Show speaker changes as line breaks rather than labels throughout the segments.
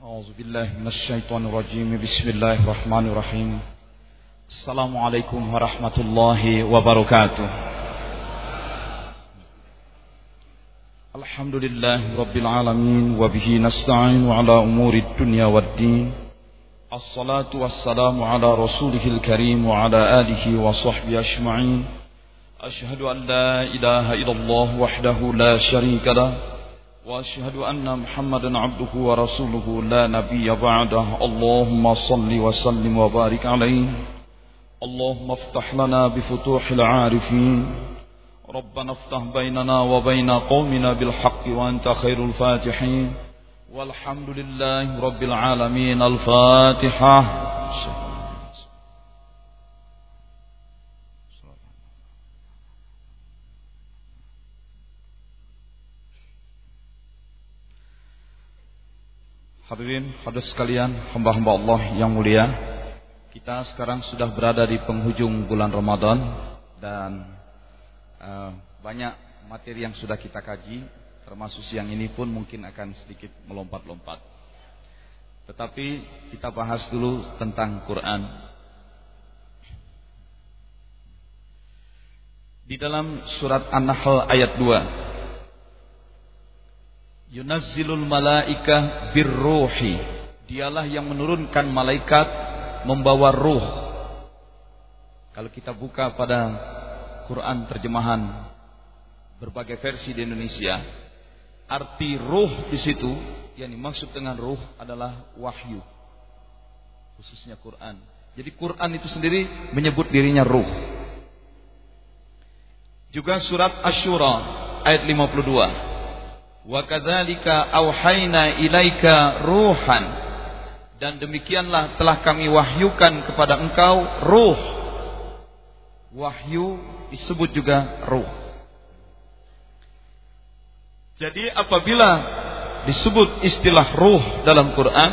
أعوذ بالله من الشيطان الرجيم. بسم الله الرحمن الرحيم. السلام عليكم ورحمة الله وبركاته. الحمد لله رب العالمين وبه نستعين على أمور الدنيا والدين. الصلاة والسلام على رسوله الكريم وعلى آله وصحبه أجمعين. أشهد أن لا إله إلا الله وحده لا شريك له. وأشهد أن محمدا عبده ورسوله لا نبي بعده. اللهم صل وسلم وبارك عليه. اللهم افتح لنا بفتوح العارفين. ربنا افتح بيننا وبين قومنا بالحق وأنت خير الفاتحين. والحمد لله رب العالمين الفاتحة. Hadirin hadirat sekalian, hamba-hamba Allah yang mulia. Kita sekarang sudah berada di penghujung bulan Ramadan dan uh, banyak materi yang sudah kita kaji, termasuk siang ini pun mungkin akan sedikit melompat-lompat. Tetapi kita bahas dulu tentang Quran. Di dalam surat An-Nahl ayat 2 Yunazzilul malaika birruhi. Dialah yang menurunkan malaikat membawa ruh. Kalau kita buka pada Quran terjemahan berbagai versi di Indonesia, arti ruh di situ yang dimaksud dengan ruh adalah wahyu. Khususnya Quran. Jadi Quran itu sendiri menyebut dirinya ruh. Juga surat Asy-Syura ayat 52. Wa auhayna ilaika ruhan dan demikianlah telah kami wahyukan kepada engkau ruh. Wahyu disebut juga ruh. Jadi apabila disebut istilah ruh dalam Quran,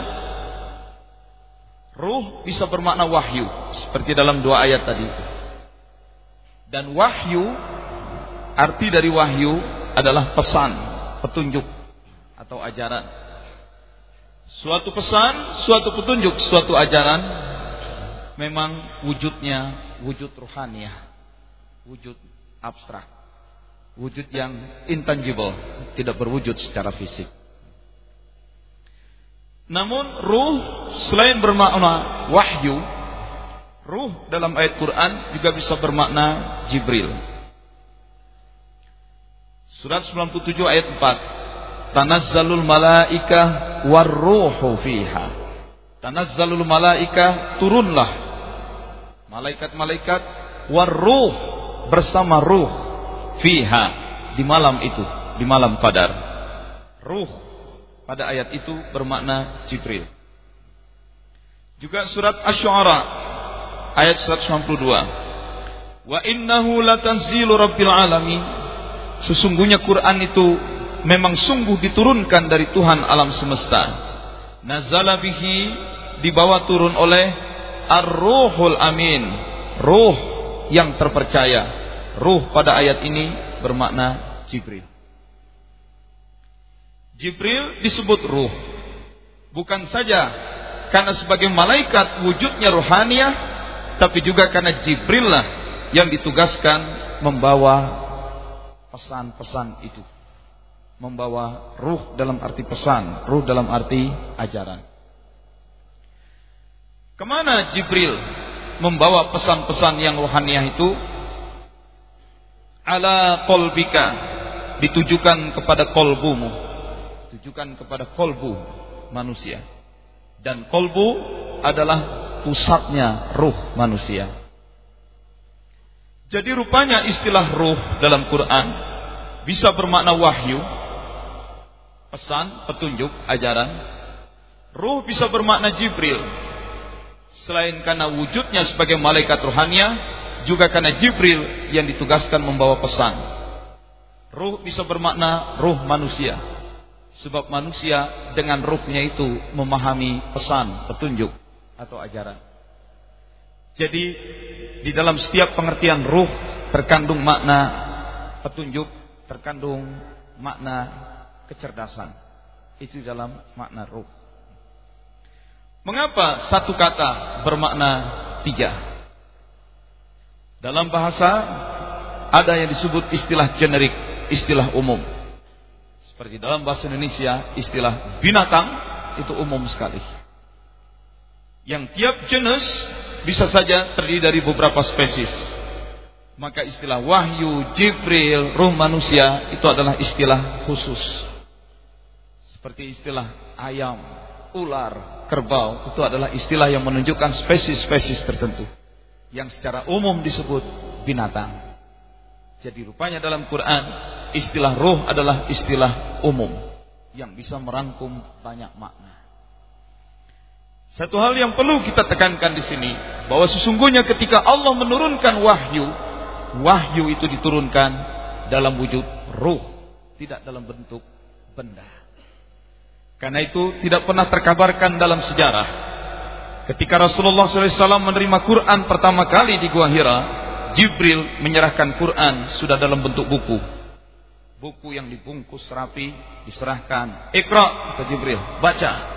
ruh bisa bermakna wahyu seperti dalam dua ayat tadi. Dan wahyu arti dari wahyu adalah pesan petunjuk atau ajaran. Suatu pesan, suatu petunjuk, suatu ajaran memang wujudnya wujud ruhaniah, wujud abstrak, wujud yang intangible, tidak berwujud secara fisik. Namun ruh selain bermakna wahyu, ruh dalam ayat Quran juga bisa bermakna Jibril. Surat 97 ayat 4. Tanazzalul malaika warruhu fiha. Tanazzalul malaika turunlah malaikat-malaikat warruh bersama ruh fiha di malam itu, di malam qadar. Ruh pada ayat itu bermakna Jibril. Juga surat Asy-Syu'ara ayat 192. Wa innahu latanzilu rabbil alamin Sesungguhnya Quran itu memang sungguh diturunkan dari Tuhan alam semesta. Nazala bihi dibawa turun oleh Ar-Ruhul Amin, ruh yang terpercaya. Ruh pada ayat ini bermakna Jibril. Jibril disebut ruh. Bukan saja karena sebagai malaikat wujudnya rohaniah, tapi juga karena Jibril lah yang ditugaskan membawa pesan-pesan itu. Membawa ruh dalam arti pesan, ruh dalam arti ajaran. Ke mana Jibril membawa pesan-pesan yang rohaniah itu? Ala kolbika ditujukan kepada kolbumu, ditujukan kepada kolbu manusia. Dan kolbu adalah pusatnya ruh manusia. Jadi rupanya istilah ruh dalam Quran bisa bermakna wahyu, pesan, petunjuk, ajaran. Ruh bisa bermakna Jibril. Selain karena wujudnya sebagai malaikat rohania, juga karena Jibril yang ditugaskan membawa pesan. Ruh bisa bermakna ruh manusia. Sebab manusia dengan ruhnya itu memahami pesan, petunjuk atau ajaran. Jadi di dalam setiap pengertian ruh terkandung makna petunjuk, terkandung makna kecerdasan. Itu dalam makna ruh. Mengapa satu kata bermakna tiga? Dalam bahasa ada yang disebut istilah generik, istilah umum. Seperti dalam bahasa Indonesia, istilah binatang itu umum sekali. Yang tiap jenis bisa saja terdiri dari beberapa spesies. Maka istilah wahyu, Jibril, ruh manusia itu adalah istilah khusus. Seperti istilah ayam, ular, kerbau itu adalah istilah yang menunjukkan spesies-spesies tertentu yang secara umum disebut binatang. Jadi rupanya dalam Quran istilah roh adalah istilah umum yang bisa merangkum banyak makna. Satu hal yang perlu kita tekankan di sini bahwa sesungguhnya ketika Allah menurunkan wahyu, wahyu itu diturunkan dalam wujud ruh, tidak dalam bentuk benda. Karena itu tidak pernah terkabarkan dalam sejarah ketika Rasulullah SAW menerima Quran pertama kali di Gua Hira, Jibril menyerahkan Quran sudah dalam bentuk buku. Buku yang dibungkus rapi diserahkan. Iqra kata Jibril, baca.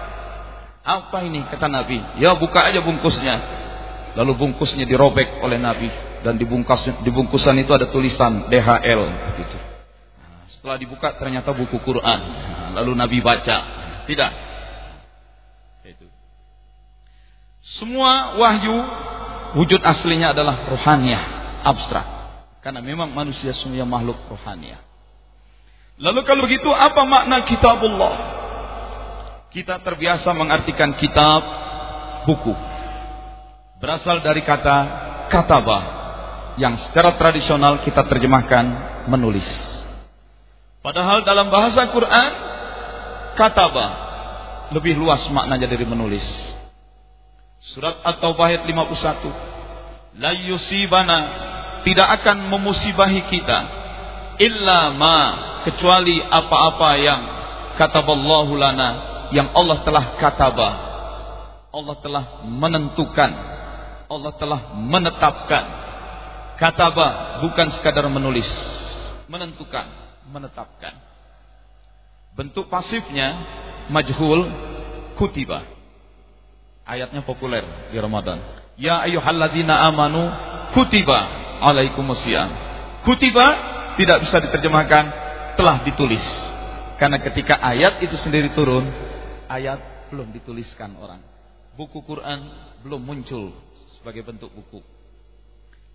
Apa ini kata Nabi? Ya buka aja bungkusnya. Lalu bungkusnya dirobek oleh Nabi dan di bungkus di bungkusan itu ada tulisan DHL gitu. Setelah dibuka ternyata buku Quran. Lalu Nabi baca. Tidak. Itu. Semua wahyu wujud aslinya adalah rohaniah, abstrak. Karena memang manusia semuanya makhluk rohaniah. Lalu kalau begitu apa makna kitabullah? Kita terbiasa mengartikan kitab buku. Berasal dari kata katabah yang secara tradisional kita terjemahkan menulis. Padahal dalam bahasa Quran katabah lebih luas maknanya dari menulis. Surat At-Taubah ayat 51. La yusibana tidak akan memusibahi kita illa ma kecuali apa-apa yang kataballahu lana yang Allah telah katabah. Allah telah menentukan. Allah telah menetapkan. Katabah bukan sekadar menulis. Menentukan, menetapkan. Bentuk pasifnya majhul kutiba. Ayatnya populer di Ramadan. Ya ayyuhalladzina amanu kutiba alaikumusiyam. Kutiba tidak bisa diterjemahkan telah ditulis. Karena ketika ayat itu sendiri turun, ayat belum dituliskan orang. Buku Quran belum muncul sebagai bentuk buku.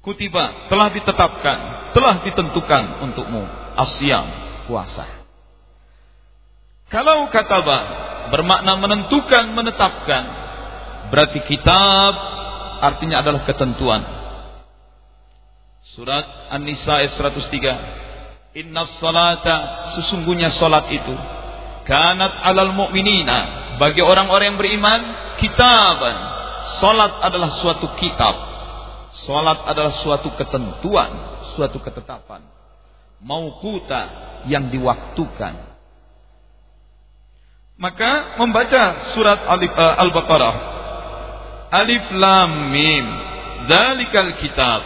Kutiba telah ditetapkan, telah ditentukan untukmu asyam puasa. Kalau kataba bermakna menentukan, menetapkan, berarti kitab artinya adalah ketentuan. Surat An-Nisa ayat 103. Inna salata sesungguhnya salat itu kanat alal mu'minina. Bagi orang-orang yang beriman kitaban. Salat adalah suatu kitab. Salat adalah suatu ketentuan suatu ketetapan. Mauquta yang diwaktukan. Maka membaca surat uh, Al-Baqarah. Alif Lam Mim. Zalikal kitab.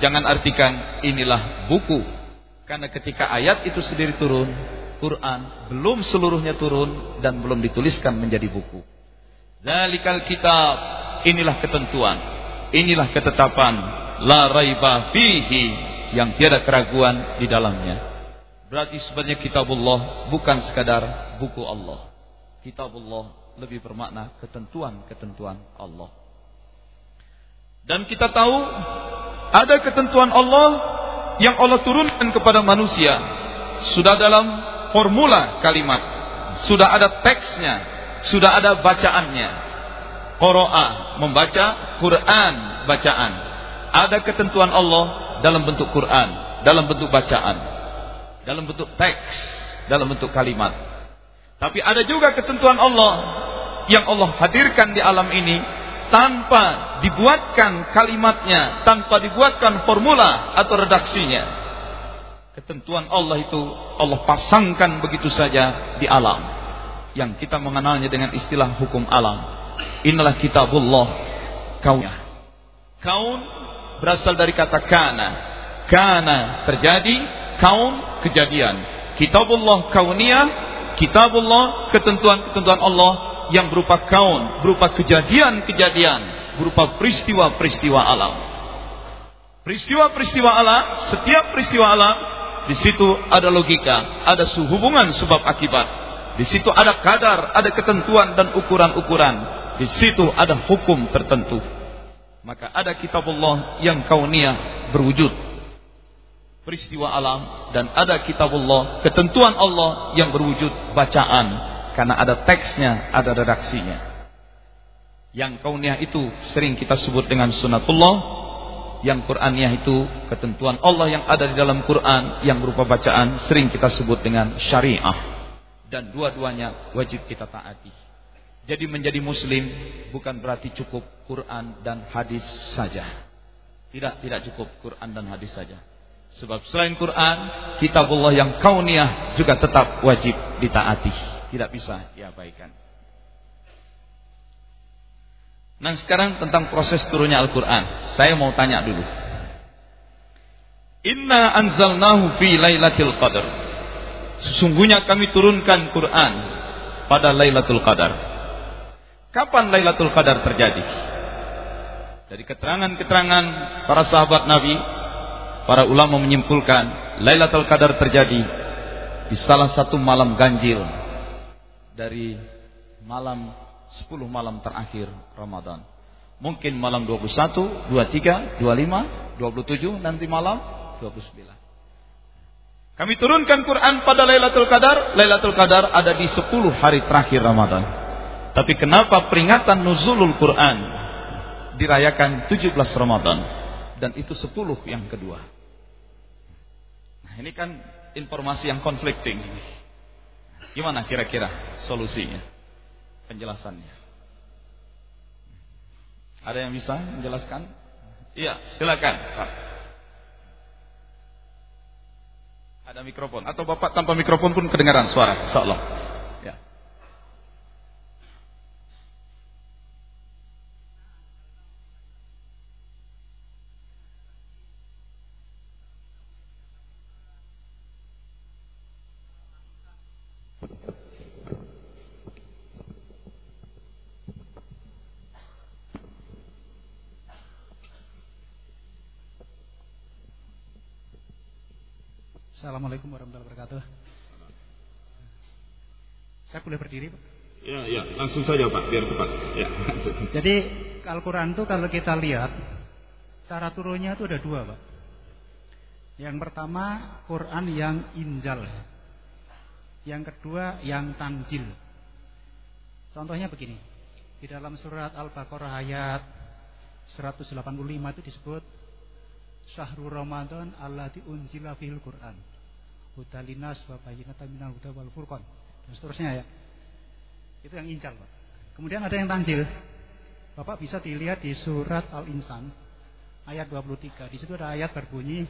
Jangan artikan inilah buku. Karena ketika ayat itu sendiri turun Quran belum seluruhnya turun dan belum dituliskan menjadi buku. Zalikal kitab, inilah ketentuan, inilah ketetapan, la raiba fihi yang tiada keraguan di dalamnya. Berarti sebenarnya kitabullah bukan sekadar buku Allah. Kitabullah lebih bermakna ketentuan-ketentuan Allah. Dan kita tahu ada ketentuan Allah yang Allah turunkan kepada manusia sudah dalam formula kalimat, sudah ada teksnya, sudah ada bacaannya. Qiraah membaca Quran bacaan. Ada ketentuan Allah dalam bentuk Quran, dalam bentuk bacaan, dalam bentuk teks, dalam bentuk kalimat. Tapi ada juga ketentuan Allah yang Allah hadirkan di alam ini tanpa dibuatkan kalimatnya, tanpa dibuatkan formula atau redaksinya. Ketentuan Allah itu Allah pasangkan begitu saja di alam. Yang kita mengenalnya dengan istilah hukum alam. Inilah kitabullah kaunnya. Kaun berasal dari kata kana. Kana terjadi, kaun kejadian. Kitabullah kauniyah, kitabullah ketentuan-ketentuan Allah yang berupa kaun, berupa kejadian-kejadian, berupa peristiwa-peristiwa alam. Peristiwa-peristiwa alam, setiap peristiwa alam di situ ada logika, ada hubungan sebab akibat. Di situ ada kadar, ada ketentuan dan ukuran-ukuran. Di situ ada hukum tertentu. Maka ada kitab Allah yang kauniyah berwujud. Peristiwa alam dan ada kitab Allah, ketentuan Allah yang berwujud bacaan karena ada teksnya, ada redaksinya. Yang kauniyah itu sering kita sebut dengan sunatullah yang Qur'aniyah itu ketentuan Allah yang ada di dalam Quran yang berupa bacaan sering kita sebut dengan syariah dan dua-duanya wajib kita taati. Jadi menjadi muslim bukan berarti cukup Quran dan hadis saja. Tidak, tidak cukup Quran dan hadis saja. Sebab selain Quran, kitabullah yang kauniyah juga tetap wajib ditaati. Tidak bisa diabaikan. Nah sekarang tentang proses turunnya Al-Quran. Saya mau tanya dulu. Inna anzalnahu fi laylatil qadar. Sesungguhnya kami turunkan Quran pada Lailatul Qadar. Kapan Lailatul Qadar terjadi? Dari keterangan-keterangan para sahabat Nabi, para ulama menyimpulkan Lailatul Qadar terjadi di salah satu malam ganjil dari malam 10 malam terakhir Ramadan. Mungkin malam 21, 23, 25, 27, nanti malam 29. Kami turunkan Quran pada Lailatul Qadar. Lailatul Qadar ada di 10 hari terakhir Ramadan. Tapi kenapa peringatan nuzulul Quran dirayakan 17 Ramadan dan itu 10 yang kedua? Nah, ini kan informasi yang conflicting. Gimana kira-kira solusinya? Penjelasannya. Ada yang bisa menjelaskan? Iya, silakan, Pak. Ada mikrofon atau Bapak tanpa mikrofon pun kedengaran suara, insyaallah. Ya.
Assalamualaikum warahmatullahi wabarakatuh. Saya boleh berdiri, Pak?
Ya, ya, langsung saja, Pak, biar cepat. Ya.
Jadi Al-Qur'an itu kalau kita lihat cara turunnya itu ada dua, Pak. Yang pertama Quran yang injal. Yang kedua yang tanjil. Contohnya begini. Di dalam surat Al-Baqarah ayat 185 itu disebut Syahrul Ramadan allati unzila fil Quran hudalinas wa bayyinatan minal huda wal furqan dan seterusnya ya. Itu yang incal, Pak. Kemudian ada yang tanjil. Bapak bisa dilihat di surat Al-Insan ayat 23. Di situ ada ayat berbunyi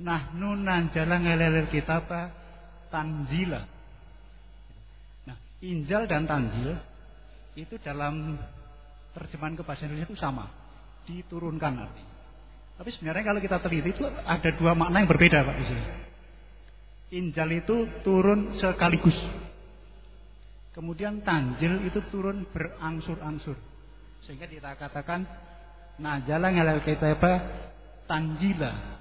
Nahnu nanjala ngelelil kitaba tanjila. Nah, injal dan tanjil itu dalam terjemahan ke bahasa Indonesia itu sama, diturunkan arti. Tapi sebenarnya kalau kita teliti itu ada dua makna yang berbeda Pak di sini. Injal itu turun sekaligus. Kemudian tanjil itu turun berangsur-angsur. Sehingga kita katakan najala ngalal kitaba tanjila.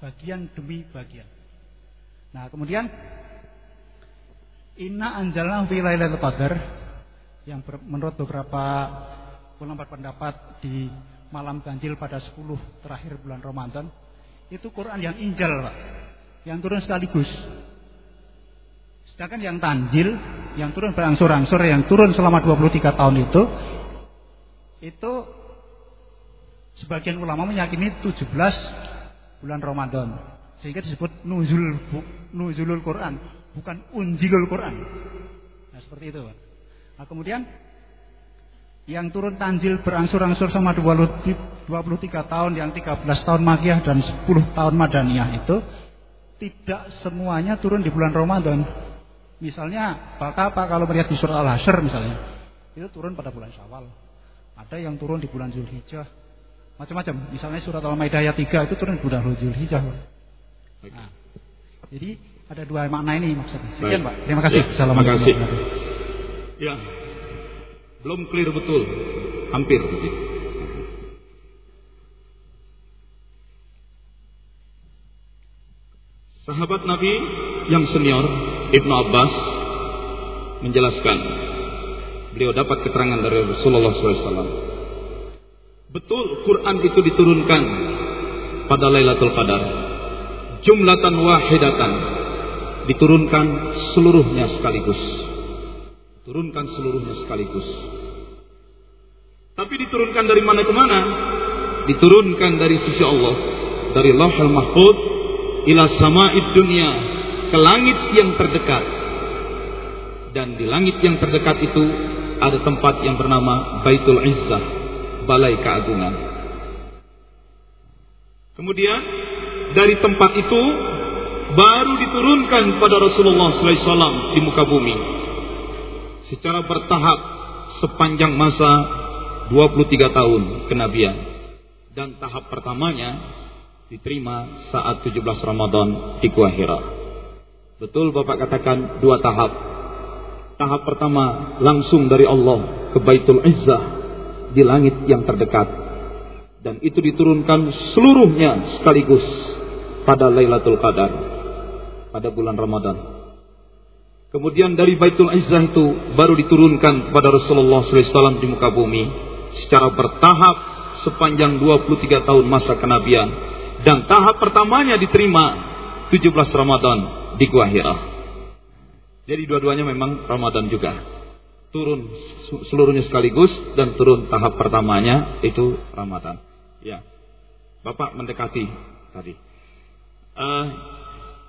Bagian demi bagian. Nah, kemudian inna anjalna fi lailatul qadar yang ber, menurut beberapa ulama berpendapat di malam ganjil pada 10 terakhir bulan Ramadan itu Quran yang injal, Pak yang turun sekaligus. Sedangkan yang tanjil, yang turun berangsur-angsur, yang turun selama 23 tahun itu, itu sebagian ulama meyakini 17 bulan Ramadan. Sehingga disebut nuzul nuzulul Quran, bukan unjilul Quran. Nah, seperti itu, Nah, kemudian yang turun tanjil berangsur-angsur sama 23 tahun, yang 13 tahun Makiyah dan 10 tahun Madaniyah itu tidak semuanya turun di bulan Ramadan. Misalnya, apa kalau melihat di surah Al-Hasyr misalnya, itu turun pada bulan Syawal. Ada yang turun di bulan Zulhijjah. Macam-macam. Misalnya surat Al-Maidah ayat 3 itu turun di bulan Zulhijjah. Nah, jadi ada dua makna ini maksudnya. Sekian, Pak. Terima kasih.
Ya, terima kasih. Ya. Belum clear betul. Hampir. Sahabat Nabi yang senior, Ibnu Abbas, menjelaskan. Beliau dapat keterangan dari Rasulullah SAW. Betul Quran itu diturunkan pada Lailatul Qadar. Jumlatan wahidatan. Diturunkan seluruhnya sekaligus. Turunkan seluruhnya sekaligus. Tapi diturunkan dari mana ke mana? Diturunkan dari sisi Allah. Dari Lauhul Mahfud ila sama'id dunia ke langit yang terdekat. Dan di langit yang terdekat itu ada tempat yang bernama Baitul Izzah, balai keagungan. Kemudian dari tempat itu baru diturunkan pada Rasulullah SAW di muka bumi secara bertahap sepanjang masa 23 tahun kenabian dan tahap pertamanya diterima saat 17 Ramadan di Gua. Betul Bapak katakan dua tahap. Tahap pertama langsung dari Allah ke Baitul Izzah di langit yang terdekat. Dan itu diturunkan seluruhnya sekaligus pada Lailatul Qadar pada bulan Ramadan. Kemudian dari Baitul Izzah itu baru diturunkan kepada Rasulullah SAW di muka bumi secara bertahap sepanjang 23 tahun masa kenabian dan tahap pertamanya diterima 17 Ramadan di Gua Hira. Jadi dua-duanya memang Ramadan juga. Turun seluruhnya sekaligus dan turun tahap pertamanya itu Ramadan. Ya. Bapak mendekati tadi. Uh,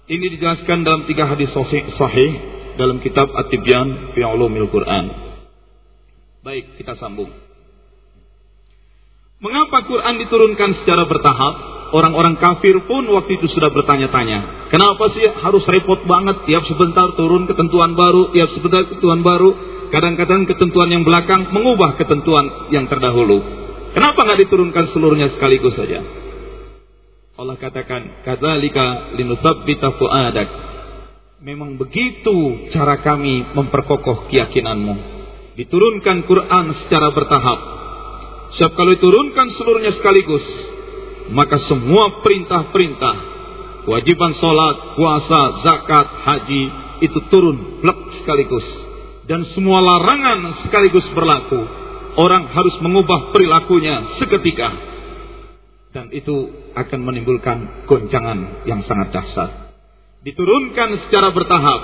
ini dijelaskan dalam tiga hadis sahih, sahih dalam kitab At-Tibyan fi Ulumil Quran. Baik, kita sambung. Mengapa Quran diturunkan secara bertahap? Orang-orang kafir pun waktu itu sudah bertanya-tanya. Kenapa sih harus repot banget tiap sebentar turun ketentuan baru, tiap sebentar ketentuan baru. Kadang-kadang ketentuan yang belakang mengubah ketentuan yang terdahulu. Kenapa nggak diturunkan seluruhnya sekaligus saja? Allah katakan, "Kadzalika linutsabbita fuadak." Memang begitu cara kami memperkokoh keyakinanmu. Diturunkan Quran secara bertahap. Siap kalau diturunkan seluruhnya sekaligus, maka semua perintah-perintah kewajiban sholat, puasa, zakat, haji itu turun blek sekaligus. Dan semua larangan sekaligus berlaku orang harus mengubah perilakunya seketika. Dan itu akan menimbulkan goncangan yang sangat dahsyat diturunkan secara bertahap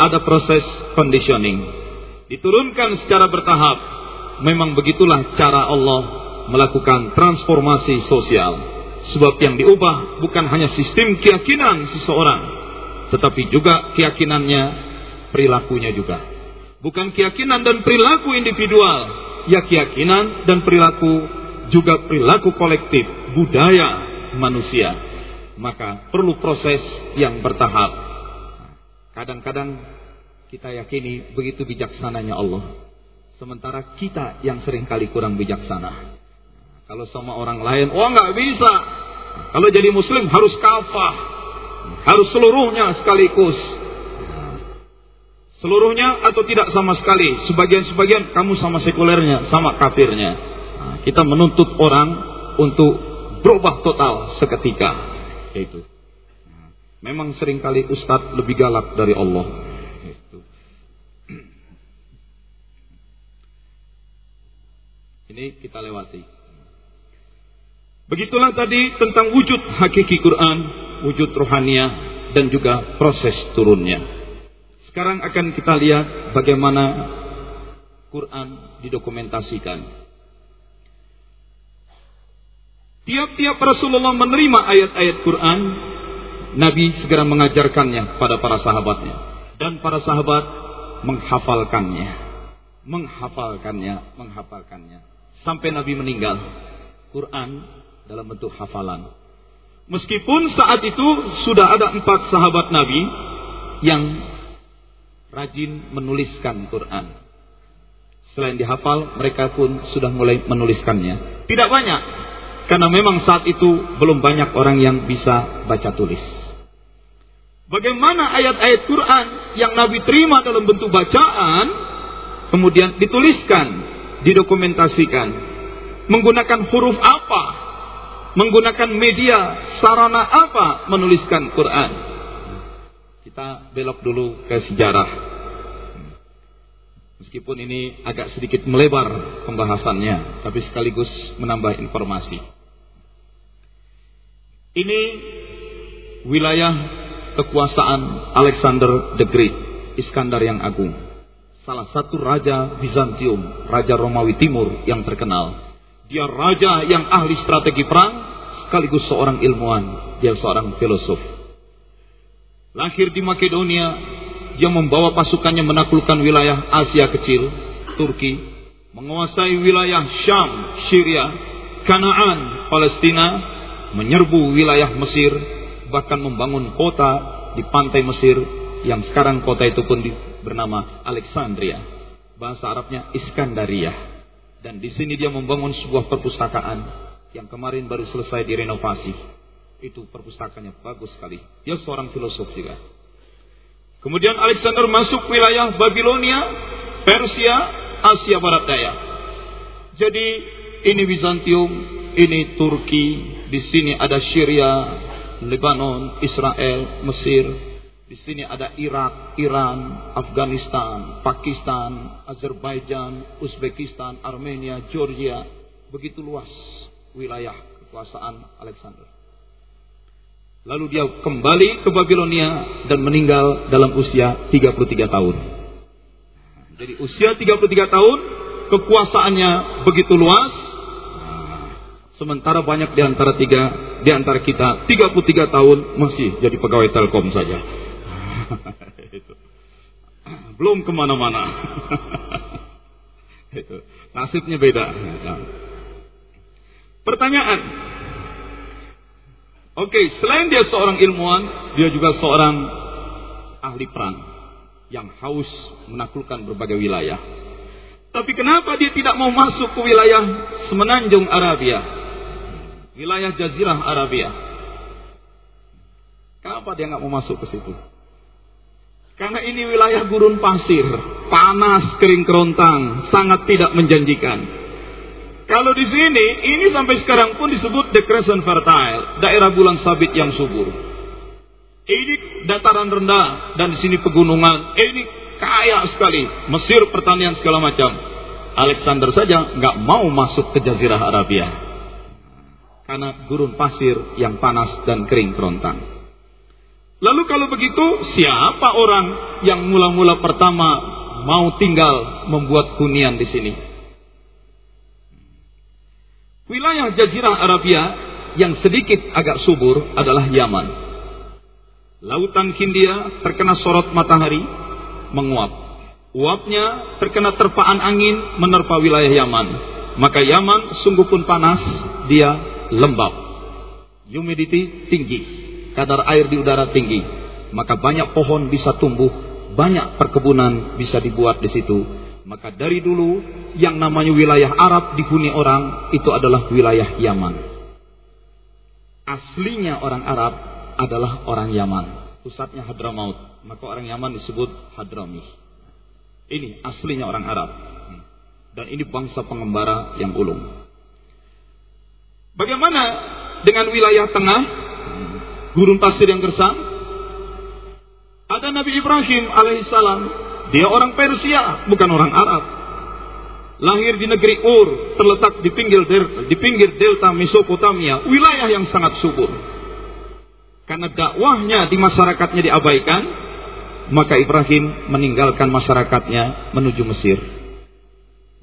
ada proses conditioning. Diturunkan secara bertahap memang begitulah cara Allah melakukan transformasi sosial Sebab yang diubah bukan hanya sistem keyakinan seseorang, tetapi juga keyakinannya, perilakunya juga. Bukan keyakinan dan perilaku individual, ya keyakinan dan perilaku juga perilaku kolektif, budaya manusia. Maka perlu proses yang bertahap. Kadang-kadang kita yakini begitu bijaksananya Allah. Sementara kita yang sering kali kurang bijaksana. Kalau sama orang lain, oh nggak bisa. Kalau jadi muslim harus kafah. Harus seluruhnya sekaligus. Seluruhnya atau tidak sama sekali. Sebagian-sebagian kamu sama sekulernya, sama kafirnya. Nah, kita menuntut orang untuk berubah total seketika. Itu. Memang sering kali ustadz lebih galak dari Allah. Ini kita lewati. Begitulah tadi tentang wujud hakiki Quran, wujud rohaniah dan juga proses turunnya. Sekarang akan kita lihat bagaimana Quran didokumentasikan. Tiap-tiap Rasulullah menerima ayat-ayat Quran, Nabi segera mengajarkannya pada para sahabatnya. Dan para sahabat menghafalkannya. Menghafalkannya, menghafalkannya. Sampai Nabi meninggal. Quran dalam bentuk hafalan. Meskipun saat itu sudah ada empat sahabat Nabi yang rajin menuliskan Quran. Selain dihafal, mereka pun sudah mulai menuliskannya. Tidak banyak, karena memang saat itu belum banyak orang yang bisa baca tulis. Bagaimana ayat-ayat Quran yang Nabi terima dalam bentuk bacaan, kemudian dituliskan didokumentasikan? Menggunakan huruf apa? Menggunakan media sarana apa menuliskan Quran? Kita belok dulu ke sejarah. Meskipun ini agak sedikit melebar pembahasannya, tapi sekaligus menambah informasi. Ini wilayah kekuasaan Alexander the Great, Iskandar yang Agung. Salah satu raja Bizantium, raja Romawi Timur yang terkenal. Dia raja yang ahli strategi perang, sekaligus seorang ilmuwan, dia seorang filosof. Lahir di Makedonia, dia membawa pasukannya menaklukkan wilayah Asia Kecil, Turki, menguasai wilayah Syam, Syria, Kanaan, Palestina, menyerbu wilayah Mesir, bahkan membangun kota di pantai Mesir yang sekarang kota itu pun bernama Alexandria. Bahasa Arabnya Iskandaria. Dan di sini dia membangun sebuah perpustakaan yang kemarin baru selesai direnovasi. Itu perpustakaannya bagus sekali. Dia seorang filosof juga. Kemudian Alexander masuk wilayah Babilonia, Persia, Asia Barat Daya. Jadi ini Bizantium, ini Turki, di sini ada Syria, Lebanon, Israel, Mesir. Di sini ada Irak, Iran, Afghanistan, Pakistan, Azerbaijan, Uzbekistan, Armenia, Georgia. Begitu luas wilayah kekuasaan Alexander. Lalu dia kembali ke Babilonia dan meninggal dalam usia 33 tahun. Jadi usia 33 tahun, kekuasaannya begitu luas, Sementara banyak di antara tiga, di antara kita 33 tahun masih jadi pegawai Telkom saja. Belum ke mana-mana. Nasibnya beda. Pertanyaan. Oke, selain dia seorang ilmuwan, dia juga seorang ahli perang yang haus menaklukkan berbagai wilayah. Tapi kenapa dia tidak mau masuk ke wilayah semenanjung Arabia? wilayah Jazirah Arabia. Kenapa dia nggak mau masuk ke situ? Karena ini wilayah gurun pasir, panas, kering kerontang, sangat tidak menjanjikan. Kalau di sini, ini sampai sekarang pun disebut the crescent fertile, daerah bulan sabit yang subur. Ini dataran rendah dan di sini pegunungan. Ini kaya sekali. Mesir pertanian segala macam. Alexander saja nggak mau masuk ke Jazirah Arabia karena gurun pasir yang panas dan kering kerontang. Lalu kalau begitu, siapa orang yang mula-mula pertama mau tinggal membuat hunian di sini? Wilayah Jazirah Arabia yang sedikit agak subur adalah Yaman. Lautan Hindia terkena sorot matahari menguap. Uapnya terkena terpaan angin menerpa wilayah Yaman. Maka Yaman sungguh pun panas, dia lembab. Humidity tinggi, kadar air di udara tinggi. Maka banyak pohon bisa tumbuh, banyak perkebunan bisa dibuat di situ. Maka dari dulu yang namanya wilayah Arab dihuni orang itu adalah wilayah Yaman. Aslinya orang Arab adalah orang Yaman. Pusatnya Hadramaut. Maka orang Yaman disebut Hadrami. Ini aslinya orang Arab. Dan ini bangsa pengembara yang ulung. Bagaimana dengan wilayah tengah, gurun pasir yang gersang? Ada Nabi Ibrahim alaihissalam, dia orang Persia, bukan orang Arab. Lahir di negeri Ur, terletak di pinggir di pinggir delta Mesopotamia, wilayah yang sangat subur. Karena dakwahnya di masyarakatnya diabaikan, maka Ibrahim meninggalkan masyarakatnya menuju Mesir.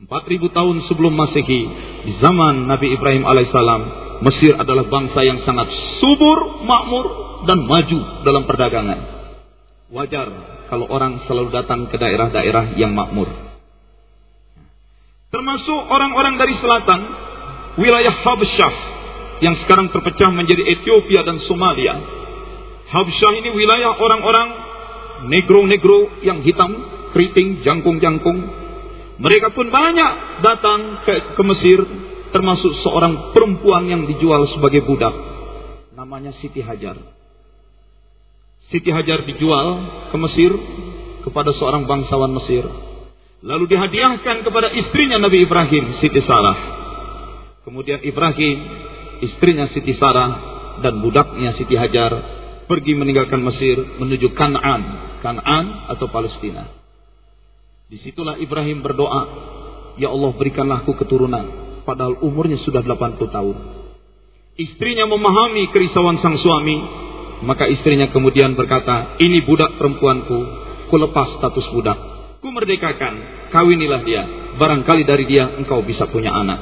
4000 tahun sebelum Masehi, di zaman Nabi Ibrahim alaihissalam, Mesir adalah bangsa yang sangat subur, makmur, dan maju dalam perdagangan. Wajar kalau orang selalu datang ke daerah-daerah yang makmur. Termasuk orang-orang dari selatan, wilayah Habsyah yang sekarang terpecah menjadi Ethiopia dan Somalia. Habsyah ini wilayah orang-orang negro-negro yang hitam, keriting, jangkung-jangkung, mereka pun banyak datang ke, ke Mesir, termasuk seorang perempuan yang dijual sebagai budak. Namanya Siti Hajar. Siti Hajar dijual ke Mesir kepada seorang bangsawan Mesir. Lalu dihadiahkan kepada istrinya Nabi Ibrahim, Siti Sarah. Kemudian Ibrahim, istrinya Siti Sarah, dan budaknya Siti Hajar pergi meninggalkan Mesir menuju Kanaan, Kanaan atau Palestina. Di situlah Ibrahim berdoa, Ya Allah berikanlah aku keturunan, padahal umurnya sudah 80 tahun. Istrinya memahami kerisauan sang suami, maka istrinya kemudian berkata, ini budak perempuanku, ku lepas status budak, ku merdekakan, kawinilah dia, barangkali dari dia engkau bisa punya anak.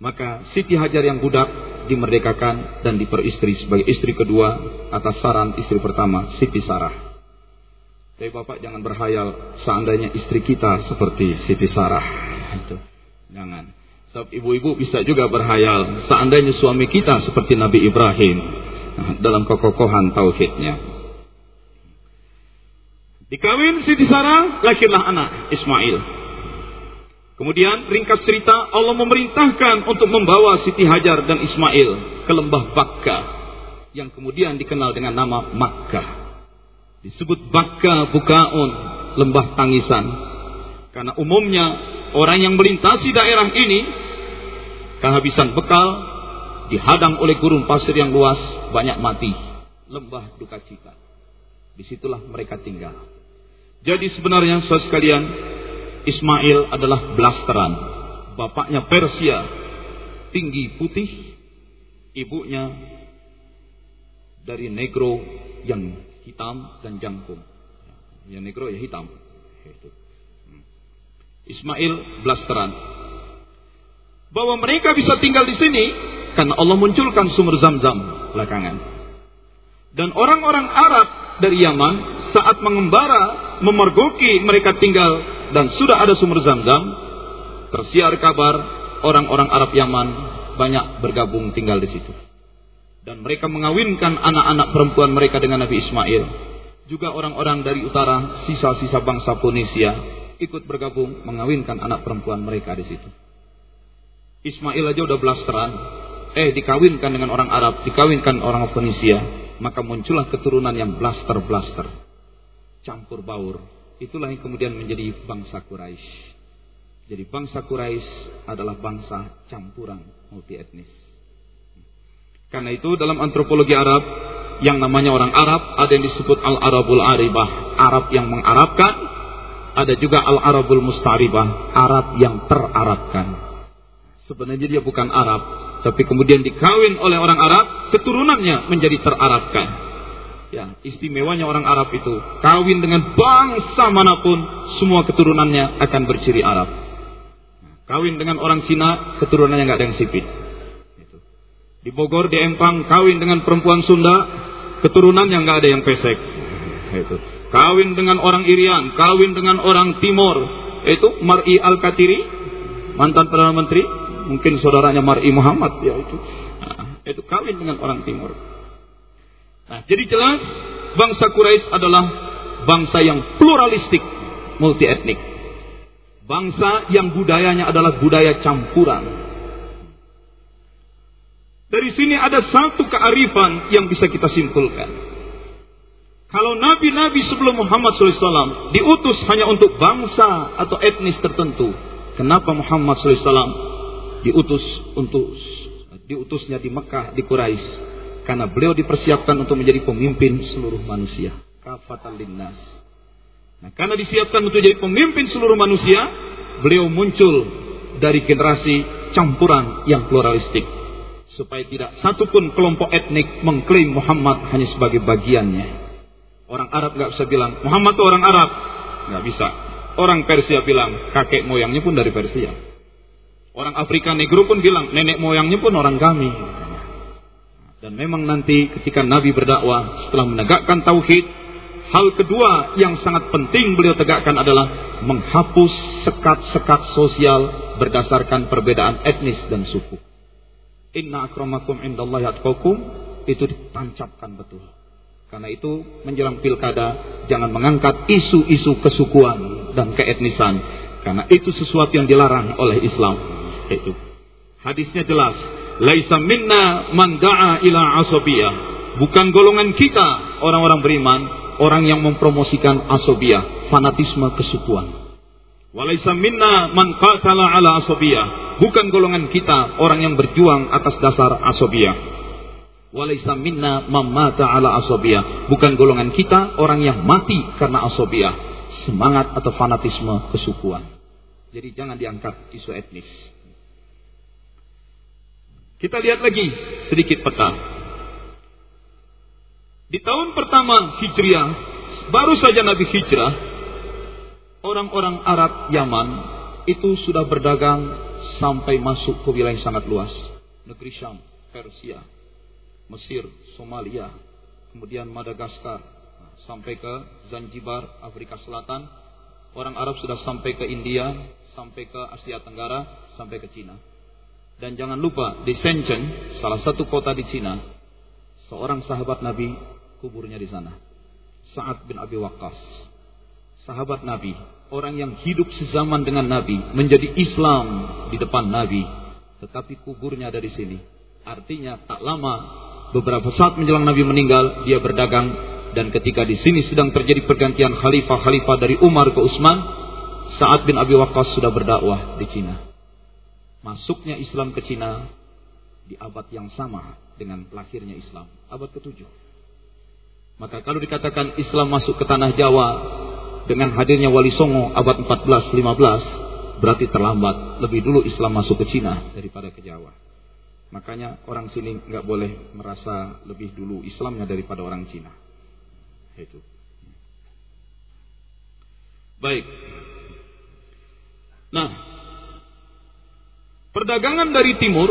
Maka Siti Hajar yang budak dimerdekakan dan diperistri sebagai istri kedua atas saran istri pertama Siti Sarah. Tapi Bapak jangan berhayal seandainya istri kita seperti Siti Sarah. Jangan. Sebab ibu-ibu bisa juga berhayal seandainya suami kita seperti Nabi Ibrahim dalam kekokohan tauhidnya. Dikawin Siti Sarah, lahirlah anak Ismail. Kemudian ringkas cerita Allah memerintahkan untuk membawa Siti Hajar dan Ismail ke lembah Bakka yang kemudian dikenal dengan nama Makkah. Disebut Bakka Bukaun, lembah tangisan. Karena umumnya orang yang melintasi daerah ini kehabisan bekal, dihadang oleh gurun pasir yang luas, banyak mati. Lembah duka cita. Di situlah mereka tinggal. Jadi sebenarnya saudara sekalian, Ismail adalah blasteran. Bapaknya Persia, tinggi putih, ibunya dari negro yang hitam dan jangkung. Yang negro ya hitam. Ismail blasteran. Bahwa mereka bisa tinggal di sini karena Allah munculkan sumber zam-zam belakangan. Dan orang-orang Arab dari Yaman saat mengembara memergoki mereka tinggal dan sudah ada sumber zam-zam, tersiar kabar orang-orang Arab Yaman banyak bergabung tinggal di situ dan mereka mengawinkan anak-anak perempuan mereka dengan Nabi Ismail. Juga orang-orang dari utara, sisa-sisa bangsa Ponisia ikut bergabung mengawinkan anak perempuan mereka di situ. Ismail aja udah blasteran, eh dikawinkan dengan orang Arab, dikawinkan orang Ponisia, maka muncullah keturunan yang blaster-blaster. Campur baur. Itulah yang kemudian menjadi bangsa Quraisy. Jadi bangsa Quraisy adalah bangsa campuran multi etnis. Karena itu dalam antropologi Arab yang namanya orang Arab ada yang disebut Al-Arabul Aribah, Arab yang mengarabkan, ada juga Al-Arabul Mustaribah, Arab yang terarabkan. Sebenarnya dia bukan Arab, tapi kemudian dikawin oleh orang Arab, keturunannya menjadi terarabkan. Ya, istimewanya orang Arab itu kawin dengan bangsa mana pun, semua keturunannya akan berciri Arab. Kawin dengan orang Cina, keturunannya nggak ada yang sipit. Di Bogor, di Empang, kawin dengan perempuan Sunda, keturunan yang nggak ada yang pesek. Itu. Kawin dengan orang Irian, kawin dengan orang Timur, itu Mar'i Al-Katiri, mantan Perdana Menteri, mungkin saudaranya Mar'i Muhammad, ya itu. Nah, itu kawin dengan orang Timur. Nah, jadi jelas bangsa Quraisy adalah bangsa yang pluralistik, multi etnik. Bangsa yang budayanya adalah budaya campuran. Dari sini ada satu kearifan yang bisa kita simpulkan. Kalau nabi-nabi sebelum Muhammad SAW diutus hanya untuk bangsa atau etnis tertentu, kenapa Muhammad SAW diutus untuk diutusnya di Mekah, di Quraisy? Karena beliau dipersiapkan untuk menjadi pemimpin seluruh manusia. Kafatan linnas. Nah, karena disiapkan untuk jadi pemimpin seluruh manusia, beliau muncul dari generasi campuran yang pluralistik supaya tidak satupun kelompok etnik mengklaim Muhammad hanya sebagai bagiannya. Orang Arab nggak bisa bilang Muhammad itu orang Arab, nggak bisa. Orang Persia bilang kakek moyangnya pun dari Persia. Orang Afrika Negro pun bilang nenek moyangnya pun orang kami. Dan memang nanti ketika Nabi berdakwah setelah menegakkan tauhid, hal kedua yang sangat penting beliau tegakkan adalah menghapus sekat-sekat sosial berdasarkan perbedaan etnis dan suku. Inna akramakum indallahi atqakum itu ditancapkan betul. Karena itu menjelang pilkada jangan mengangkat isu-isu kesukuan dan keetnisan karena itu sesuatu yang dilarang oleh Islam. Itu. Hadisnya jelas, laisa minna man da'a ila asabiyah. Bukan golongan kita orang-orang beriman orang yang mempromosikan asobia, fanatisme kesukuan. Walaysa minna man qatala ala asobia. Bukan golongan kita orang yang berjuang atas dasar asobia. Walaysa minna mamata ala asobia. Bukan golongan kita orang yang mati karena asobia. Semangat atau fanatisme kesukuan. Jadi jangan diangkat isu etnis. Kita lihat lagi sedikit peta. Di tahun pertama Hijriah, baru saja Nabi Hijrah, orang-orang Arab Yaman itu sudah berdagang sampai masuk ke wilayah sangat luas. Negeri Syam, Persia, Mesir, Somalia, kemudian Madagaskar, sampai ke Zanzibar, Afrika Selatan. Orang Arab sudah sampai ke India, sampai ke Asia Tenggara, sampai ke Cina. Dan jangan lupa di Shenzhen, salah satu kota di Cina, seorang sahabat Nabi kuburnya di sana. Sa'ad bin Abi Waqqas. Sahabat Nabi, orang yang hidup sezaman dengan Nabi, menjadi Islam di depan Nabi, tetapi kuburnya ada di sini. Artinya tak lama beberapa saat menjelang Nabi meninggal, dia berdagang dan ketika di sini sedang terjadi pergantian khalifah-khalifah dari Umar ke Utsman, Sa'ad bin Abi Waqqas sudah berdakwah di Cina masuknya Islam ke Cina di abad yang sama dengan lahirnya Islam, abad ke-7. Maka kalau dikatakan Islam masuk ke tanah Jawa dengan hadirnya Wali Songo abad 14-15, berarti terlambat. Lebih dulu Islam masuk ke Cina daripada ke Jawa. Makanya orang sini nggak boleh merasa lebih dulu Islamnya daripada orang Cina. Itu. Baik. Nah, Perdagangan dari timur,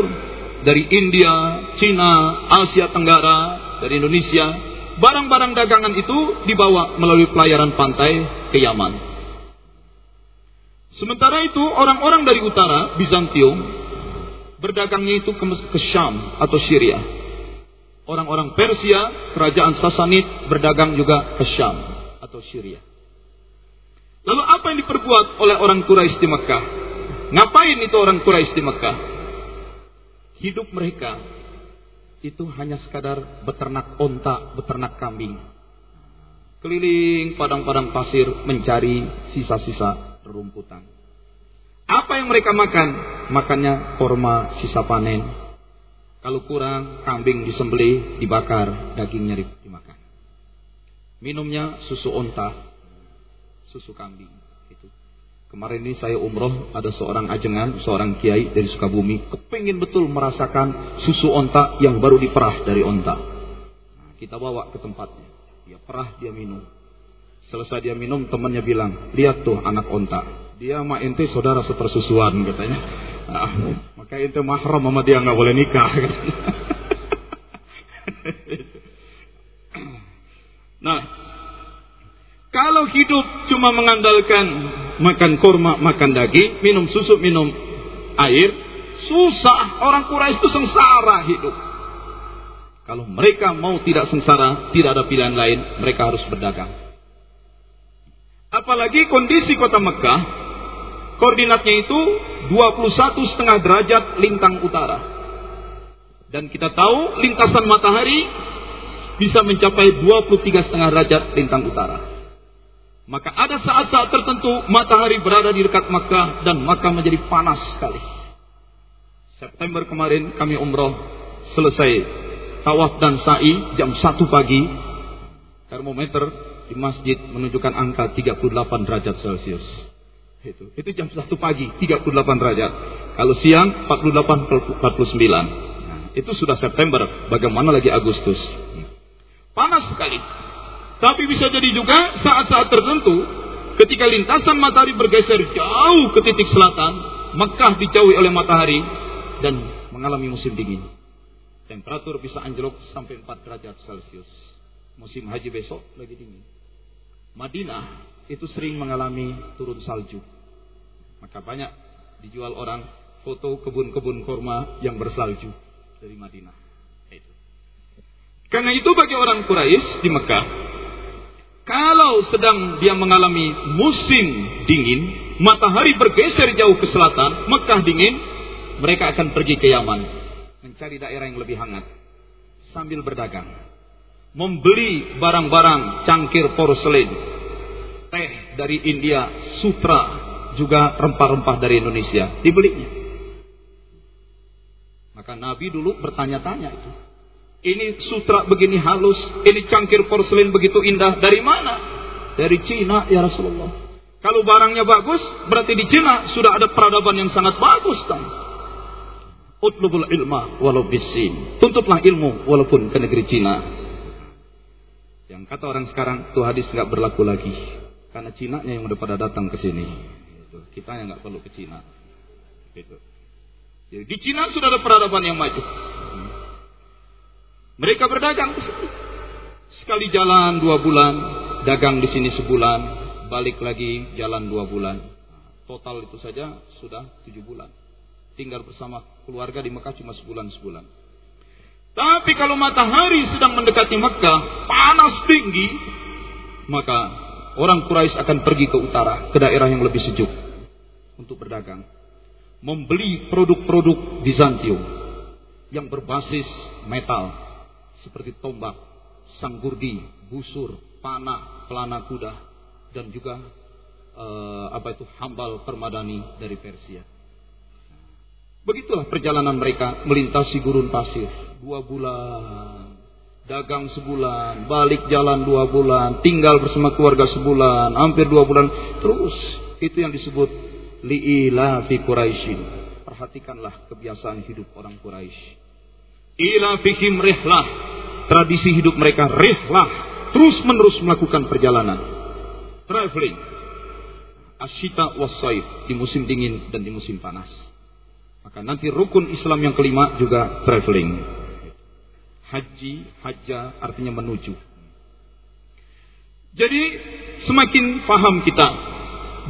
dari India, Cina, Asia Tenggara, dari Indonesia, barang-barang dagangan itu dibawa melalui pelayaran pantai ke Yaman. Sementara itu orang-orang dari utara, Bizantium, berdagangnya itu ke, ke Syam atau Syria. Orang-orang Persia, kerajaan Sasanid berdagang juga ke Syam atau Syria. Lalu apa yang diperbuat oleh orang Quraisy di Mekah? Ngapain itu orang Quraisy di Mekah? Hidup mereka itu hanya sekadar beternak onta, beternak kambing. Keliling padang-padang pasir mencari sisa-sisa rumputan. Apa yang mereka makan? Makannya korma sisa panen. Kalau kurang, kambing disembelih, dibakar, dagingnya dimakan. Minumnya susu onta, susu kambing. Kemarin ini saya umroh, ada seorang ajengan, seorang kiai dari Sukabumi, kepingin betul merasakan susu onta yang baru diperah dari onta. Nah, kita bawa ke tempatnya. Dia perah, dia minum. Selesai dia minum, temannya bilang, lihat tuh anak onta. Dia sama ente saudara sepersusuan katanya. Nah, maka ente mahram sama dia nggak boleh nikah. nah, kalau hidup cuma mengandalkan makan kurma, makan daging, minum susu, minum air, susah. Orang Quraisy itu sengsara hidup. Kalau mereka mau tidak sengsara, tidak ada pilihan lain, mereka harus berdagang. Apalagi kondisi kota Mekah, koordinatnya itu 21 setengah derajat lintang utara. Dan kita tahu lintasan matahari bisa mencapai 23 setengah derajat lintang utara. Maka ada saat-saat tertentu matahari berada di dekat Makkah dan Makkah menjadi panas sekali. September kemarin kami umroh selesai tawaf dan sa'i jam 1 pagi. Termometer di masjid menunjukkan angka 38 derajat Celcius. Itu, itu jam 1 pagi 38 derajat. Kalau siang 48 49. Nah, itu sudah September, bagaimana lagi Agustus? Panas sekali. Tapi bisa jadi juga saat-saat tertentu ketika lintasan matahari bergeser jauh ke titik selatan, Mekah dijauhi oleh matahari dan mengalami musim dingin. Temperatur bisa anjlok sampai 4 derajat Celcius. Musim haji besok lagi dingin. Madinah itu sering mengalami turun salju. Maka banyak dijual orang foto kebun-kebun kurma yang bersalju dari Madinah. Karena itu bagi orang Quraisy di Mekah, kalau sedang dia mengalami musim dingin, matahari bergeser jauh ke selatan, Mekah dingin, mereka akan pergi ke Yaman, mencari daerah yang lebih hangat, sambil berdagang. membeli barang-barang cangkir porselin, teh dari India, sutra, juga rempah-rempah dari Indonesia, dibelinya. Maka Nabi dulu bertanya-tanya itu. Ini sutra begini halus, ini cangkir porselin begitu indah, dari mana? Dari Cina ya Rasulullah. Kalau barangnya bagus, berarti di Cina sudah ada peradaban yang sangat bagus. Utlubul ilma walau bisin. Tuntutlah ilmu walaupun ke negeri Cina. Yang kata orang sekarang, tuh hadis nggak berlaku lagi. Karena Cina yang udah pada datang ke sini. Kita yang nggak perlu ke Cina. Gitu. Jadi di Cina sudah ada peradaban yang maju. Mereka berdagang ke sini. Sekali jalan dua bulan, dagang di sini sebulan, balik lagi jalan dua bulan. Total itu saja sudah tujuh bulan. Tinggal bersama keluarga di Mekah cuma sebulan-sebulan. Tapi kalau matahari sedang mendekati Mekah, panas tinggi, maka orang Quraisy akan pergi ke utara, ke daerah yang lebih sejuk untuk berdagang. Membeli produk-produk Bizantium yang berbasis metal seperti tombak, sanggurdi, busur, panah, pelana kuda dan juga eh, apa itu hambal permadani dari Persia. Begitulah perjalanan mereka melintasi gurun pasir. Dua bulan, dagang sebulan, balik jalan dua bulan, tinggal bersama keluarga sebulan, hampir dua bulan, terus itu yang disebut liila fi Quraisyin. Perhatikanlah kebiasaan hidup orang Quraisy. Ila fikim rihlah. Tradisi hidup mereka rihlah. Terus menerus melakukan perjalanan. Traveling. Asyita wasaif. Di musim dingin dan di musim panas. Maka nanti rukun Islam yang kelima juga traveling. Haji, hajja artinya menuju. Jadi semakin paham kita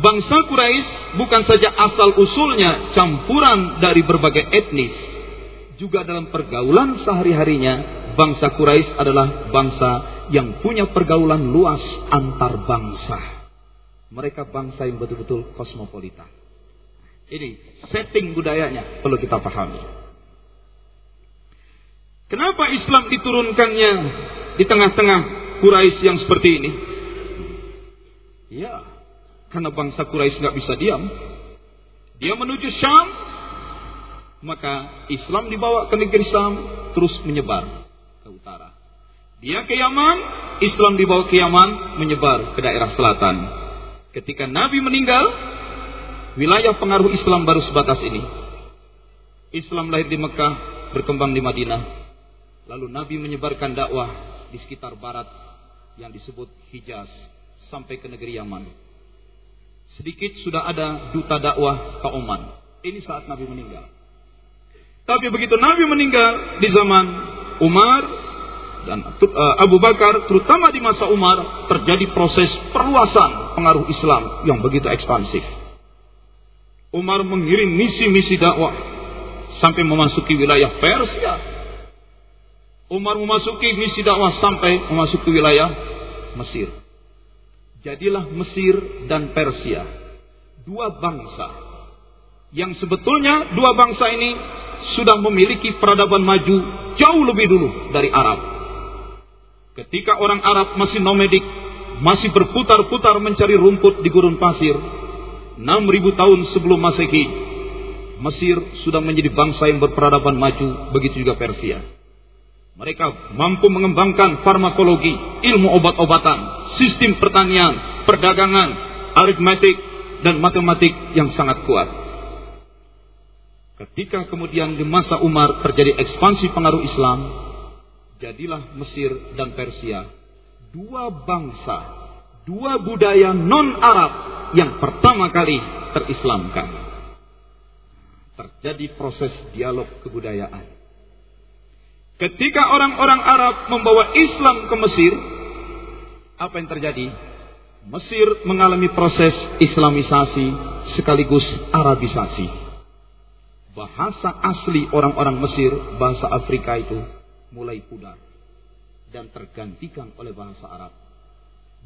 bangsa Quraisy bukan saja asal usulnya campuran dari berbagai etnis, juga dalam pergaulan sehari-harinya bangsa Quraisy adalah bangsa yang punya pergaulan luas antar bangsa. Mereka bangsa yang betul-betul kosmopolitan. Ini setting budayanya perlu kita pahami. Kenapa Islam diturunkannya di tengah-tengah Quraisy yang seperti ini? Ya, karena bangsa Quraisy nggak bisa diam. Dia menuju Syam, maka Islam dibawa ke negeri Syam terus menyebar ke utara. Dia ke Yaman, Islam dibawa ke Yaman menyebar ke daerah selatan. Ketika Nabi meninggal, wilayah pengaruh Islam baru sebatas ini. Islam lahir di Mekah, berkembang di Madinah. Lalu Nabi menyebarkan dakwah di sekitar barat yang disebut Hijaz sampai ke negeri Yaman. Sedikit sudah ada duta dakwah ke Oman. Ini saat Nabi meninggal. Tapi begitu Nabi meninggal di zaman Umar dan uh, Abu Bakar, terutama di masa Umar, terjadi proses perluasan pengaruh Islam yang begitu ekspansif. Umar mengirim misi-misi dakwah sampai memasuki wilayah Persia. Umar memasuki misi dakwah sampai memasuki wilayah Mesir. Jadilah Mesir dan Persia dua bangsa yang sebetulnya dua bangsa ini sudah memiliki peradaban maju jauh lebih dulu dari Arab. Ketika orang Arab masih nomadik, masih berputar-putar mencari rumput di gurun pasir, 6000 tahun sebelum Masehi, Mesir sudah menjadi bangsa yang berperadaban maju, begitu juga Persia. Mereka mampu mengembangkan farmakologi, ilmu obat-obatan, sistem pertanian, perdagangan, aritmetik, dan matematik yang sangat kuat. Ketika kemudian di masa Umar terjadi ekspansi pengaruh Islam, jadilah Mesir dan Persia dua bangsa, dua budaya non-Arab yang pertama kali terislamkan. Terjadi proses dialog kebudayaan Ketika orang-orang Arab membawa Islam ke Mesir, apa yang terjadi? Mesir mengalami proses Islamisasi sekaligus Arabisasi. Bahasa asli orang-orang Mesir, bahasa Afrika itu mulai pudar dan tergantikan oleh bahasa Arab.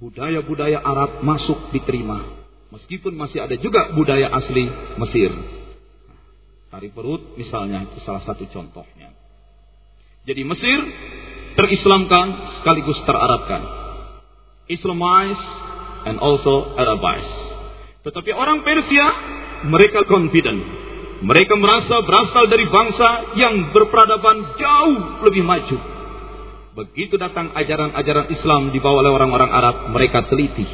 Budaya-budaya Arab masuk diterima, meskipun masih ada juga budaya asli Mesir. Tari perut misalnya itu salah satu contohnya. Jadi Mesir terislamkan sekaligus terarabkan. Islamized and also Arabized. Tetapi orang Persia mereka confident. Mereka merasa berasal dari bangsa yang berperadaban jauh lebih maju. Begitu datang ajaran-ajaran Islam dibawa oleh orang-orang Arab, mereka teliti.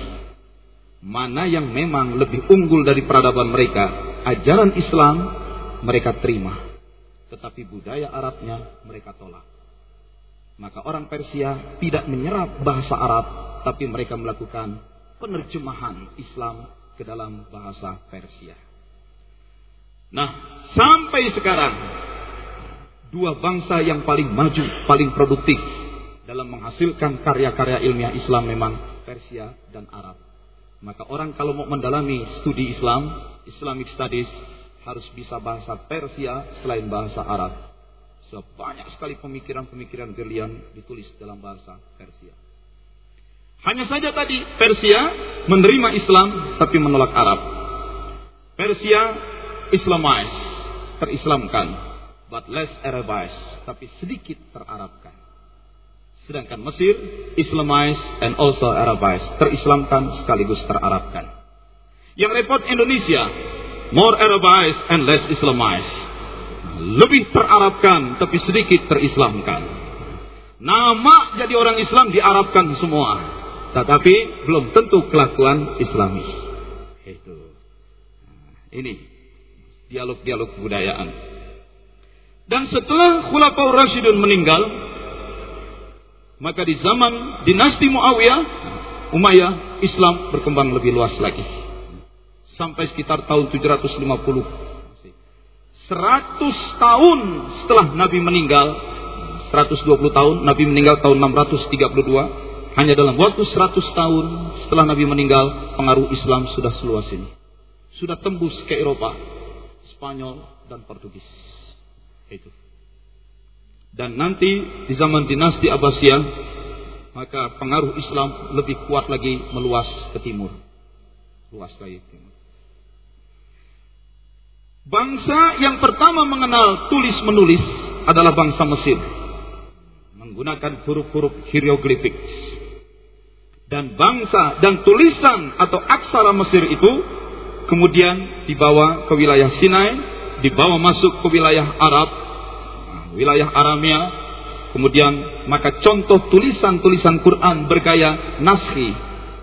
Mana yang memang lebih unggul dari peradaban mereka, ajaran Islam mereka terima. Tetapi budaya Arabnya mereka tolak. Maka orang Persia tidak menyerap bahasa Arab, tapi mereka melakukan penerjemahan Islam ke dalam bahasa Persia. Nah, sampai sekarang dua bangsa yang paling maju, paling produktif dalam menghasilkan karya-karya ilmiah Islam memang Persia dan Arab. Maka orang kalau mau mendalami studi Islam, Islamic Studies, harus bisa bahasa Persia selain bahasa Arab. So, banyak sekali pemikiran-pemikiran brilian ditulis dalam bahasa Persia. Hanya saja tadi Persia menerima Islam tapi menolak Arab. Persia Islamized, terislamkan, but less Arabized, tapi sedikit terarabkan. Sedangkan Mesir Islamized and also Arabized, terislamkan sekaligus terarabkan. Yang repot Indonesia, more Arabized and less Islamized. Lebih terarabkan tapi sedikit terislamkan. Nama jadi orang Islam diarabkan semua. Tetapi belum tentu kelakuan Islami. Itu. Ini dialog-dialog kebudayaan. Dan setelah Khulafaur Rasyidun meninggal, maka di zaman dinasti Muawiyah, Umayyah, Islam berkembang lebih luas lagi. Sampai sekitar tahun 750. 100 tahun setelah Nabi meninggal, 120 tahun, Nabi meninggal tahun 632, hanya dalam waktu 100 tahun setelah Nabi meninggal, pengaruh Islam sudah seluas ini. Sudah tembus ke Eropa, Spanyol dan Portugis. Itu. Dan nanti di zaman dinasti Abbasiyah maka pengaruh Islam lebih kuat lagi meluas ke timur. Luas lagi ke timur. Bangsa yang pertama mengenal tulis menulis adalah bangsa Mesir. Menggunakan huruf-huruf hieroglifik. Dan bangsa dan tulisan atau aksara Mesir itu kemudian dibawa ke wilayah Sinai, dibawa masuk ke wilayah Arab, wilayah Aramia, kemudian maka contoh tulisan-tulisan Quran bergaya naskhi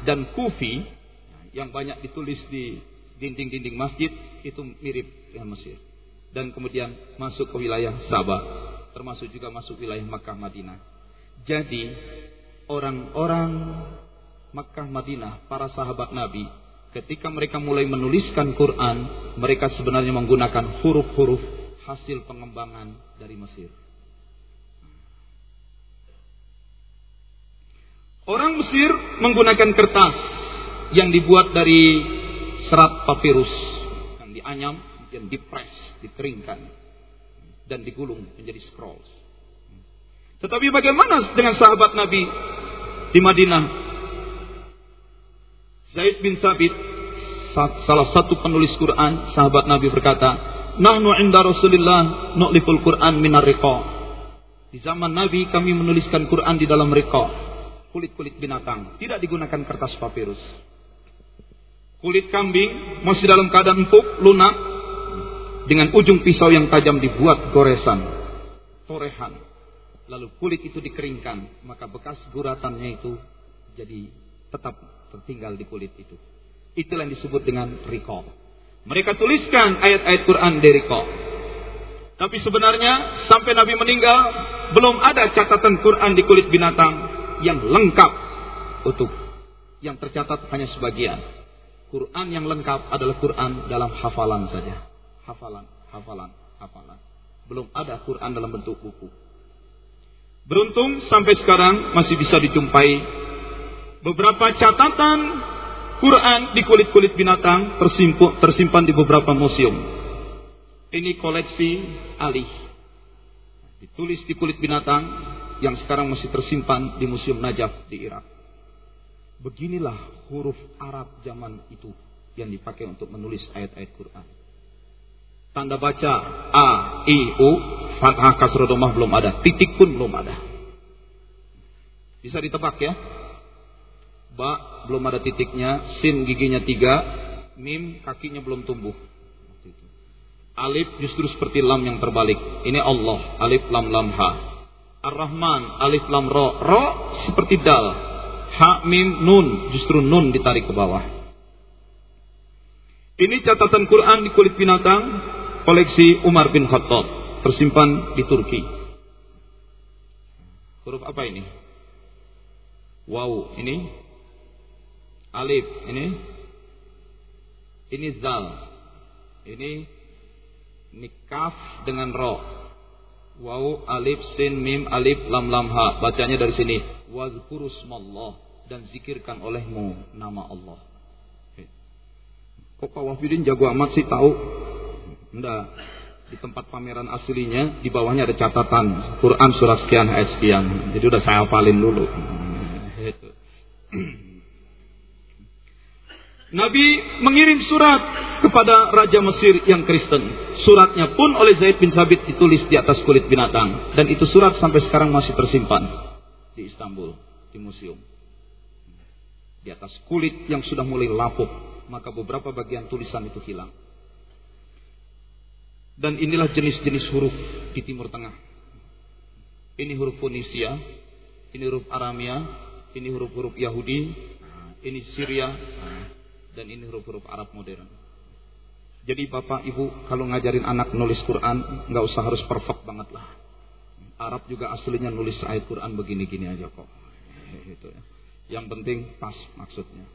dan kufi yang banyak ditulis di dinding-dinding masjid itu mirip dengan Mesir. Dan kemudian masuk ke wilayah Sabah, termasuk juga masuk wilayah Makkah Madinah. Jadi orang-orang Makkah Madinah, para sahabat Nabi, ketika mereka mulai menuliskan Quran, mereka sebenarnya menggunakan huruf-huruf hasil pengembangan dari Mesir. Orang Mesir menggunakan kertas yang dibuat dari serat papirus yang dianyam, yang dipres, dikeringkan dan digulung menjadi scroll. Tetapi bagaimana dengan sahabat Nabi di Madinah? Zaid bin Thabit, salah satu penulis Quran, sahabat Nabi berkata, Nahnu inda Rasulillah nu'liful Quran minar riqa. Di zaman Nabi kami menuliskan Quran di dalam riqa. Kulit-kulit binatang. Tidak digunakan kertas papirus. Kulit kambing masih dalam keadaan empuk, lunak. Dengan ujung pisau yang tajam dibuat goresan. Torehan. Lalu kulit itu dikeringkan. Maka bekas guratannya itu jadi tetap tertinggal di kulit itu. Itulah yang disebut dengan recall. Mereka tuliskan ayat-ayat Quran dari kau. Tapi sebenarnya sampai Nabi meninggal belum ada catatan Quran di kulit binatang yang lengkap utuh. Yang tercatat hanya sebagian. Quran yang lengkap adalah Quran dalam hafalan saja. Hafalan, hafalan, hafalan. Belum ada Quran dalam bentuk buku. Beruntung sampai sekarang masih bisa dijumpai beberapa catatan Quran di kulit-kulit binatang tersimpan, di beberapa museum. Ini koleksi Ali. Ditulis di kulit binatang yang sekarang masih tersimpan di Museum Najaf di Irak. Beginilah huruf Arab zaman itu yang dipakai untuk menulis ayat-ayat Quran. Tanda baca A, I, U, fathah kasroh domah belum ada, titik pun belum ada. Bisa ditebak ya? Ba belum ada titiknya, sin giginya tiga, mim kakinya belum tumbuh. Alif justru seperti lam yang terbalik. Ini Allah, alif lam lam ha. Ar-Rahman, alif lam ro. Ro seperti dal. Ha mim nun, justru nun ditarik ke bawah. Ini catatan Quran di kulit binatang koleksi Umar bin Khattab, tersimpan di Turki. Huruf apa ini? Wow, ini alif, ini ini zal. Ini nikaf dengan ro. Waw alif sin mim alif lam lam ha. Bacanya dari sini. Wadhkurusmallah dan zikirkan olehmu nama Allah. Kok Pak Wafidin jago amat sih tahu? Enggak. Di tempat pameran aslinya di bawahnya ada catatan Quran surat sekian ayat sekian. Jadi udah saya hafalin dulu. Itu. Nabi mengirim surat kepada Raja Mesir yang Kristen. Suratnya pun oleh Zaid bin Thabit ditulis di atas kulit binatang. Dan itu surat sampai sekarang masih tersimpan di Istanbul, di museum. Di atas kulit yang sudah mulai lapuk, maka beberapa bagian tulisan itu hilang. Dan inilah jenis-jenis huruf di Timur Tengah. Ini huruf Fonisia, ini huruf Aramia, ini huruf-huruf Yahudi, ini Syria, dan ini huruf-huruf Arab modern. Jadi bapak ibu kalau ngajarin anak nulis Quran nggak usah harus perfect banget lah. Arab juga aslinya nulis ayat Quran begini-gini aja kok. Gitu ya. Yang penting pas maksudnya.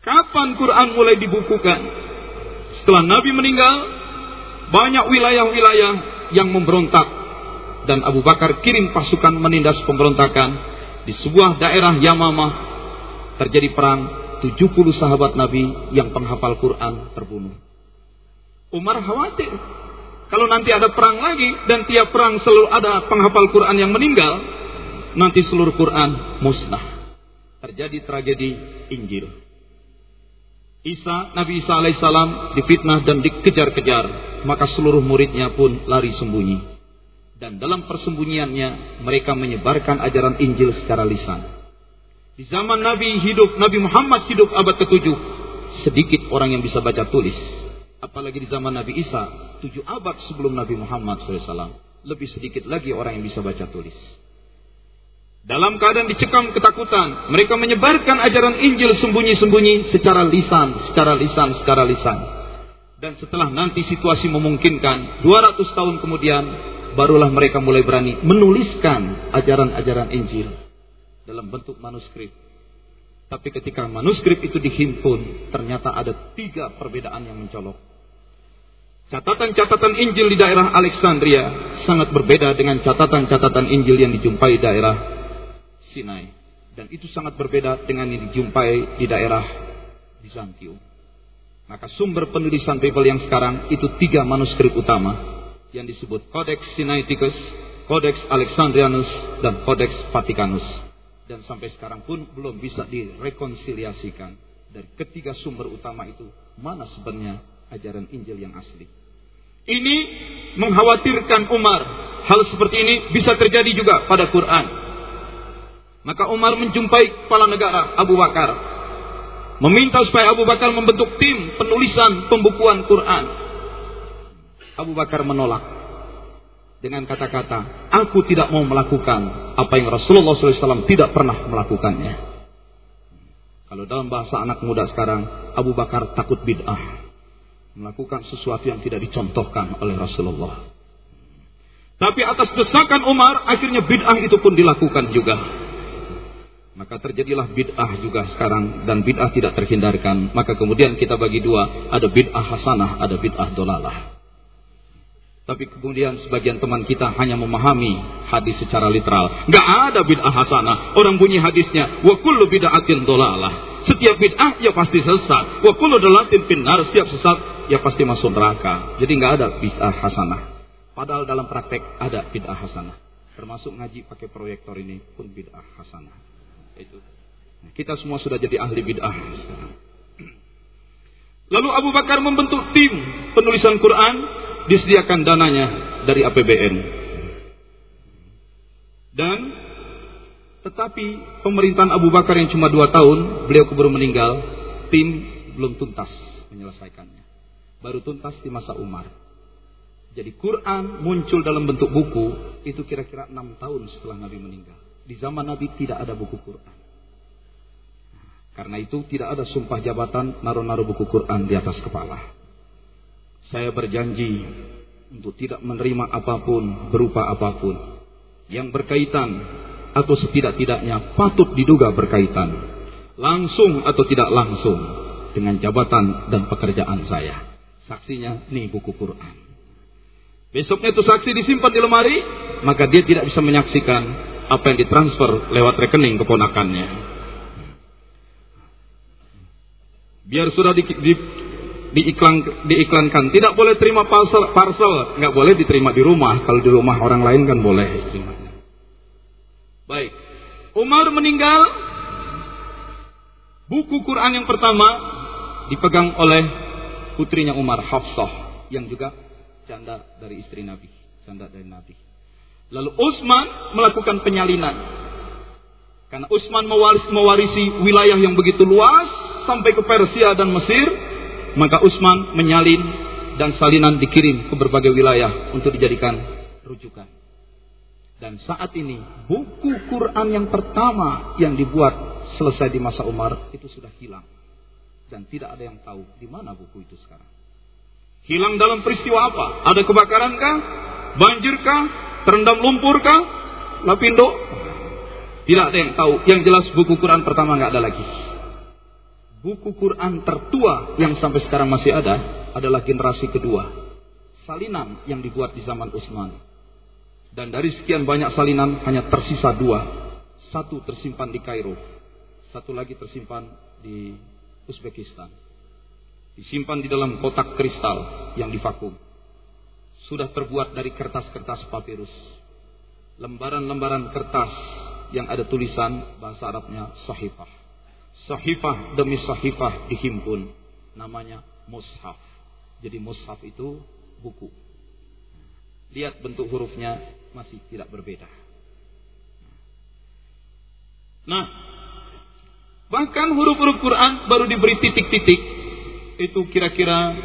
Kapan Quran mulai dibukukan? Setelah Nabi meninggal, banyak wilayah-wilayah yang memberontak dan Abu Bakar kirim pasukan menindas pemberontakan di sebuah daerah Yamamah terjadi perang 70 sahabat Nabi yang penghafal Quran terbunuh. Umar khawatir kalau nanti ada perang lagi dan tiap perang selalu ada penghafal Quran yang meninggal, nanti seluruh Quran musnah. Terjadi tragedi Injil. Isa, Nabi Isa alaihissalam difitnah dan dikejar-kejar, maka seluruh muridnya pun lari sembunyi. Dan dalam persembunyiannya mereka menyebarkan ajaran Injil secara lisan. Di zaman Nabi hidup, Nabi Muhammad hidup abad ke-7. Sedikit orang yang bisa baca tulis. Apalagi di zaman Nabi Isa, tujuh abad sebelum Nabi Muhammad SAW. Lebih sedikit lagi orang yang bisa baca tulis. Dalam keadaan dicekam ketakutan, mereka menyebarkan ajaran Injil sembunyi-sembunyi secara lisan, secara lisan, secara lisan. Dan setelah nanti situasi memungkinkan, 200 tahun kemudian, barulah mereka mulai berani menuliskan ajaran-ajaran Injil dalam bentuk manuskrip. Tapi ketika manuskrip itu dihimpun, ternyata ada tiga perbedaan yang mencolok. Catatan-catatan Injil di daerah Alexandria sangat berbeda dengan catatan-catatan Injil yang dijumpai di daerah Sinai. Dan itu sangat berbeda dengan yang dijumpai di daerah Bizantium. Maka sumber penulisan Bible yang sekarang itu tiga manuskrip utama yang disebut Codex Sinaiticus, Codex Alexandrianus, dan Codex Vaticanus dan sampai sekarang pun belum bisa direkonsiliasikan dari ketiga sumber utama itu mana sebenarnya ajaran Injil yang asli. Ini mengkhawatirkan Umar. Hal seperti ini bisa terjadi juga pada Quran. Maka Umar menjumpai kepala negara Abu Bakar. Meminta supaya Abu Bakar membentuk tim penulisan pembukuan Quran. Abu Bakar menolak dengan kata-kata, aku tidak mau melakukan apa yang Rasulullah SAW tidak pernah melakukannya. Kalau dalam bahasa anak muda sekarang, Abu Bakar takut bid'ah. Melakukan sesuatu yang tidak dicontohkan oleh Rasulullah. Tapi atas desakan Umar, akhirnya bid'ah itu pun dilakukan juga. Maka terjadilah bid'ah juga sekarang dan bid'ah tidak terhindarkan. Maka kemudian kita bagi dua, ada bid'ah hasanah, ada bid'ah dolalah. Tapi kemudian sebagian teman kita hanya memahami hadis secara literal. Gak ada bid'ah hasanah. Orang bunyi hadisnya, wa kullu bid'atin dolalah. Setiap bid'ah ya pasti sesat. Wa kullu dolatin finnar. Setiap sesat ya pasti masuk neraka. Jadi gak ada bid'ah hasanah. Padahal dalam praktek ada bid'ah hasanah. Termasuk ngaji pakai proyektor ini pun bid'ah hasanah. Kita semua sudah jadi ahli bid'ah Lalu Abu Bakar membentuk tim penulisan Quran disediakan dananya dari APBN. Dan tetapi pemerintahan Abu Bakar yang cuma dua tahun, beliau keburu meninggal, tim belum tuntas menyelesaikannya. Baru tuntas di masa Umar. Jadi Quran muncul dalam bentuk buku itu kira-kira enam tahun setelah Nabi meninggal. Di zaman Nabi tidak ada buku Quran. Karena itu tidak ada sumpah jabatan naruh-naruh buku Quran di atas kepala. Saya berjanji untuk tidak menerima apa pun berupa apa pun yang berkaitan atau setidak-tidaknya patut diduga berkaitan langsung atau tidak langsung dengan jabatan dan pekerjaan saya. Saksinya nih buku Quran. Besoknya itu saksi disimpan di lemari, maka dia tidak bisa menyaksikan apa yang ditransfer lewat rekening keponakannya. Biar sudah di, di, diiklan, diiklankan, tidak boleh terima parcel, parcel, nggak boleh diterima di rumah. Kalau di rumah orang lain kan boleh Baik. Umar meninggal. Buku Quran yang pertama dipegang oleh putrinya Umar, Hafsah, yang juga janda dari istri Nabi, janda dari Nabi. Lalu Utsman melakukan penyalinan. Karena Utsman mewarisi, mewarisi wilayah yang begitu luas sampai ke Persia dan Mesir, maka Utsman menyalin dan salinan dikirim ke berbagai wilayah untuk dijadikan rujukan. Dan saat ini buku Quran yang pertama yang dibuat selesai di masa Umar itu sudah hilang. Dan tidak ada yang tahu di mana buku itu sekarang. Hilang dalam peristiwa apa? Ada kebakaran kah? Banjir kah? Terendam lumpur kah? Lapindo? Tidak ada yang tahu. Yang jelas buku Quran pertama nggak ada lagi. Buku Quran tertua yang sampai sekarang masih ada adalah generasi kedua. Salinan yang dibuat di zaman Utsman dan dari sekian banyak salinan hanya tersisa dua. Satu tersimpan di Kairo. Satu lagi tersimpan di Uzbekistan. Disimpan di dalam kotak kristal yang divakum. Sudah terbuat dari kertas-kertas papirus. Lembaran-lembaran kertas yang ada tulisan bahasa Arabnya sahifah. Sahifah demi sahifah dihimpun. Namanya mushaf. Jadi mushaf itu buku. Lihat bentuk hurufnya masih tidak berbeda. Nah, bahkan huruf-huruf Quran baru diberi titik-titik itu kira-kira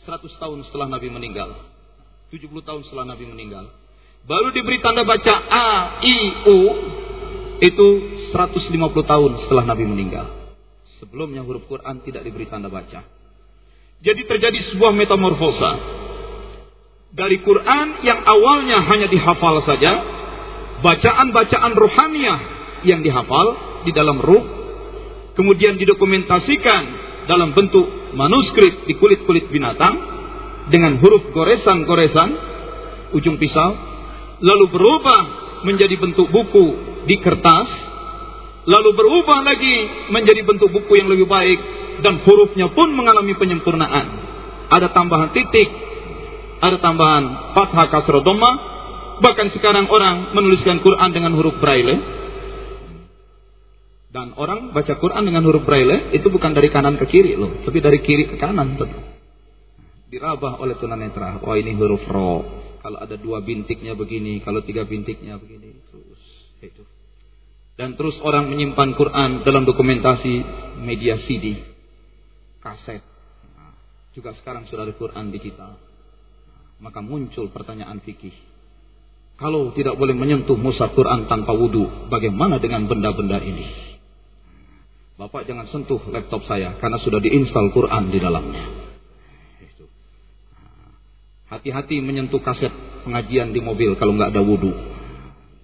100 tahun setelah Nabi meninggal. 70 tahun setelah Nabi meninggal. Baru diberi tanda baca A, I, U itu 150 tahun setelah Nabi meninggal. Sebelumnya huruf Quran tidak diberi tanda baca. Jadi terjadi sebuah metamorfosa dari Quran yang awalnya hanya dihafal saja, bacaan-bacaan rohaniah yang dihafal di dalam ruh, kemudian didokumentasikan dalam bentuk manuskrip di kulit-kulit binatang dengan huruf goresan-goresan ujung pisau, lalu berubah menjadi bentuk buku di kertas, lalu berubah lagi menjadi bentuk buku yang lebih baik dan hurufnya pun mengalami penyempurnaan. Ada tambahan titik, ada tambahan fathah kasroh dhamma bahkan sekarang orang menuliskan Quran dengan huruf braille dan orang baca Quran dengan huruf braille itu bukan dari kanan ke kiri loh tapi dari kiri ke kanan tuh dirabah oleh tunanetra. Oh ini huruf ro. Kalau ada dua bintiknya begini kalau tiga bintiknya begini terus itu. Dan terus orang menyimpan Quran dalam dokumentasi media CD kaset. Nah, juga sekarang sudah ada Quran digital. Maka muncul pertanyaan fikih. Kalau tidak boleh menyentuh mushaf Quran tanpa wudhu, bagaimana dengan benda-benda ini? Bapak jangan sentuh laptop saya karena sudah diinstal Quran di dalamnya. Hati-hati menyentuh kaset pengajian di mobil kalau nggak ada wudhu.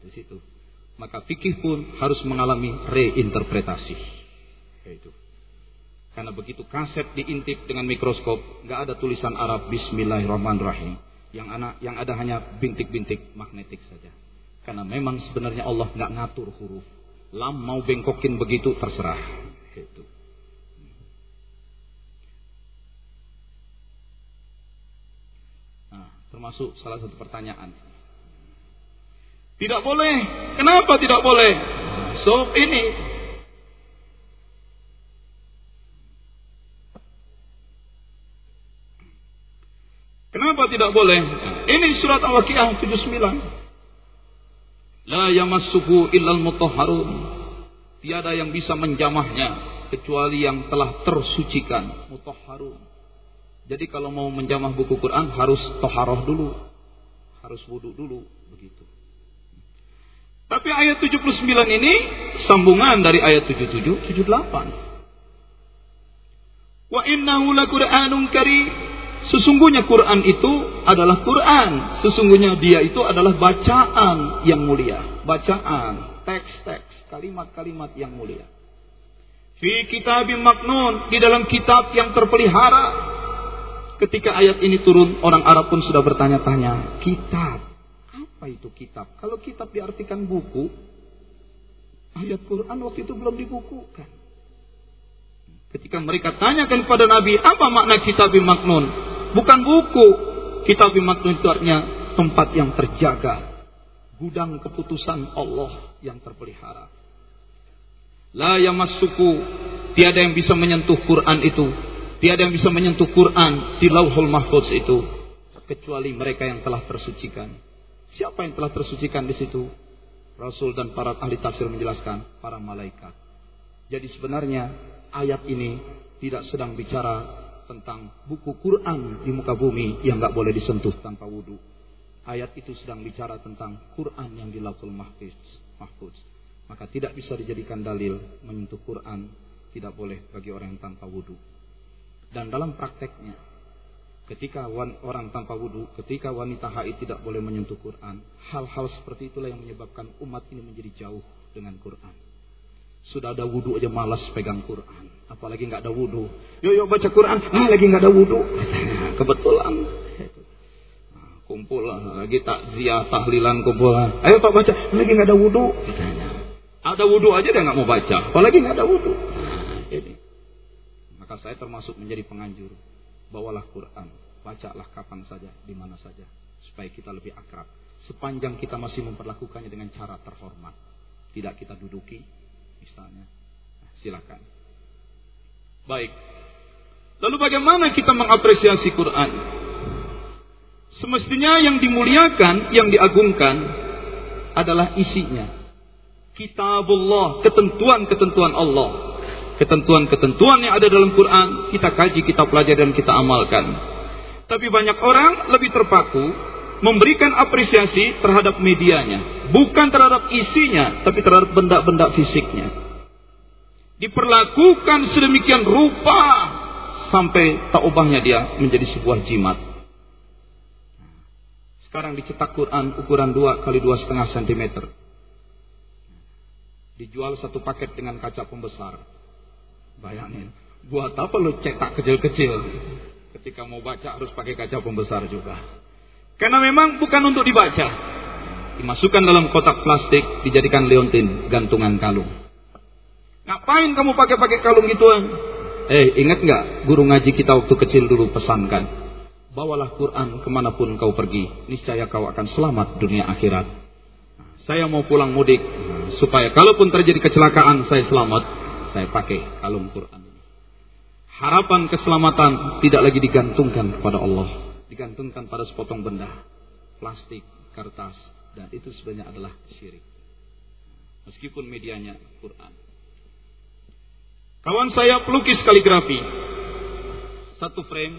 Di situ. Maka fikih pun harus mengalami reinterpretasi. Itu. Karena begitu kaset diintip dengan mikroskop, nggak ada tulisan Arab Bismillahirrahmanirrahim. Yang anak yang ada hanya bintik-bintik magnetik saja. Karena memang sebenarnya Allah nggak ngatur huruf. Lam mau bengkokin begitu terserah. Itu. Nah, termasuk salah satu pertanyaan. Tidak boleh. Kenapa tidak boleh? So ini Kenapa tidak boleh? Ini surat Al-Waqiah 79. La yamassuhu illal mutahharun. Tiada yang bisa menjamahnya kecuali yang telah tersucikan, mutahharun. Jadi kalau mau menjamah buku Quran harus toharoh dulu. Harus wudhu dulu, begitu. Tapi ayat 79 ini sambungan dari ayat 77, 78. Wa innahu laquranun karim. Sesungguhnya Quran itu adalah Quran. Sesungguhnya dia itu adalah bacaan yang mulia. Bacaan, teks-teks, kalimat-kalimat yang mulia. Fi kitabim maknun. Di dalam kitab yang terpelihara. Ketika ayat ini turun, orang Arab pun sudah bertanya-tanya. Kitab. Apa itu kitab? Kalau kitab diartikan buku, ayat Quran waktu itu belum dibukukan. Ketika mereka tanyakan kepada Nabi, apa makna kitab maknun? Bukan buku. Kitab maknun itu artinya tempat yang terjaga. Gudang keputusan Allah yang terpelihara. La yamassuku. Tiada yang bisa menyentuh Quran itu. Tiada yang bisa menyentuh Quran di lauhul mahfuz itu. Kecuali mereka yang telah tersucikan. Siapa yang telah tersucikan di situ? Rasul dan para ahli tafsir menjelaskan. Para malaikat. Jadi sebenarnya ayat ini tidak sedang bicara tentang buku Quran di muka bumi yang nggak boleh disentuh tanpa wudhu. Ayat itu sedang bicara tentang Quran yang di lautul mahfuz. Maka tidak bisa dijadikan dalil menyentuh Quran tidak boleh bagi orang yang tanpa wudhu. Dan dalam prakteknya, ketika orang tanpa wudhu, ketika wanita haid tidak boleh menyentuh Quran, hal-hal seperti itulah yang menyebabkan umat ini menjadi jauh dengan Quran. Sudah ada wudhu aja malas pegang Quran. Apalagi nggak ada wudhu. Yo yo baca Quran, ah lagi nggak ada wudhu. Kebetulan. Nah, kumpul lagi takziah tahlilan kumpul. Ayo pak baca, lagi nggak ada wudhu. Ada wudhu aja dia nggak mau baca. Apalagi nggak ada wudhu. Nah, ini. Maka saya termasuk menjadi penganjur. Bawalah Quran. Bacalah kapan saja, di mana saja. Supaya kita lebih akrab. Sepanjang kita masih memperlakukannya dengan cara terhormat. Tidak kita duduki, misalnya. Nah, silakan. Baik. Lalu bagaimana kita mengapresiasi Quran? Semestinya yang dimuliakan, yang diagungkan adalah isinya. Kitabullah, ketentuan-ketentuan Allah. Ketentuan-ketentuan yang ada dalam Quran, kita kaji, kita pelajari dan kita amalkan. Tapi banyak orang lebih terpaku memberikan apresiasi terhadap medianya, bukan terhadap isinya, tapi terhadap benda-benda fisiknya. Diperlakukan sedemikian rupa sampai tak ubahnya dia menjadi sebuah jimat. Sekarang dicetak Quran ukuran 2 kali dua setengah cm. Dijual satu paket dengan kaca pembesar. Bayangin, buat apa lo cetak kecil-kecil? Ketika mau baca harus pakai kaca pembesar juga. Karena memang bukan untuk dibaca. Dimasukkan dalam kotak plastik, dijadikan leontin, gantungan kalung. Ngapain kamu pakai-pakai kalung gituan? Eh, ingat nggak guru ngaji kita waktu kecil dulu pesankan? Bawalah Quran ke mana pun kau pergi, niscaya kau akan selamat dunia akhirat. Saya mau pulang mudik, supaya kalaupun terjadi kecelakaan saya selamat, saya pakai kalung Quran. Harapan keselamatan tidak lagi digantungkan kepada Allah digantungkan pada sepotong benda, plastik, kertas, dan itu sebenarnya adalah syirik. Meskipun medianya Quran. Kawan saya pelukis kaligrafi. Satu frame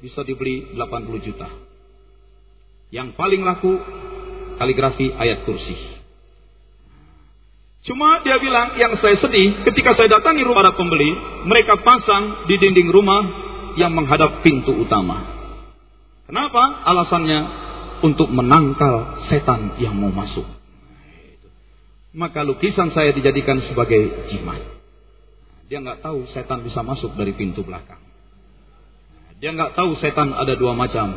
bisa dibeli 80 juta. Yang paling laku kaligrafi ayat kursi. Cuma dia bilang yang saya sedih ketika saya datangi rumah para pembeli, mereka pasang di dinding rumah yang menghadap pintu utama. Kenapa? Alasannya untuk menangkal setan yang mau masuk. Maka lukisan saya dijadikan sebagai jimat. Dia nggak tahu setan bisa masuk dari pintu belakang. Dia nggak tahu setan ada dua macam.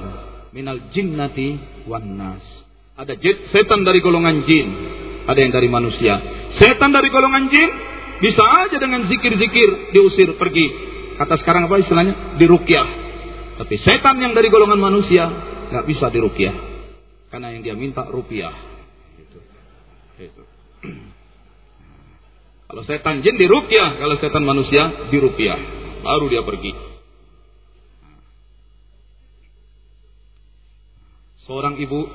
Minal jinnati wan nas. Ada setan dari golongan jin, ada yang dari manusia. Setan dari golongan jin bisa aja dengan zikir-zikir diusir pergi. Kata sekarang apa istilahnya? Dirukyah. Tapi setan yang dari golongan manusia nggak bisa dirupiah. Karena yang dia minta rupiah. Gitu. Gitu. Kalau setan jin dirupiah, kalau setan manusia dirupiah. Baru dia pergi. Seorang ibu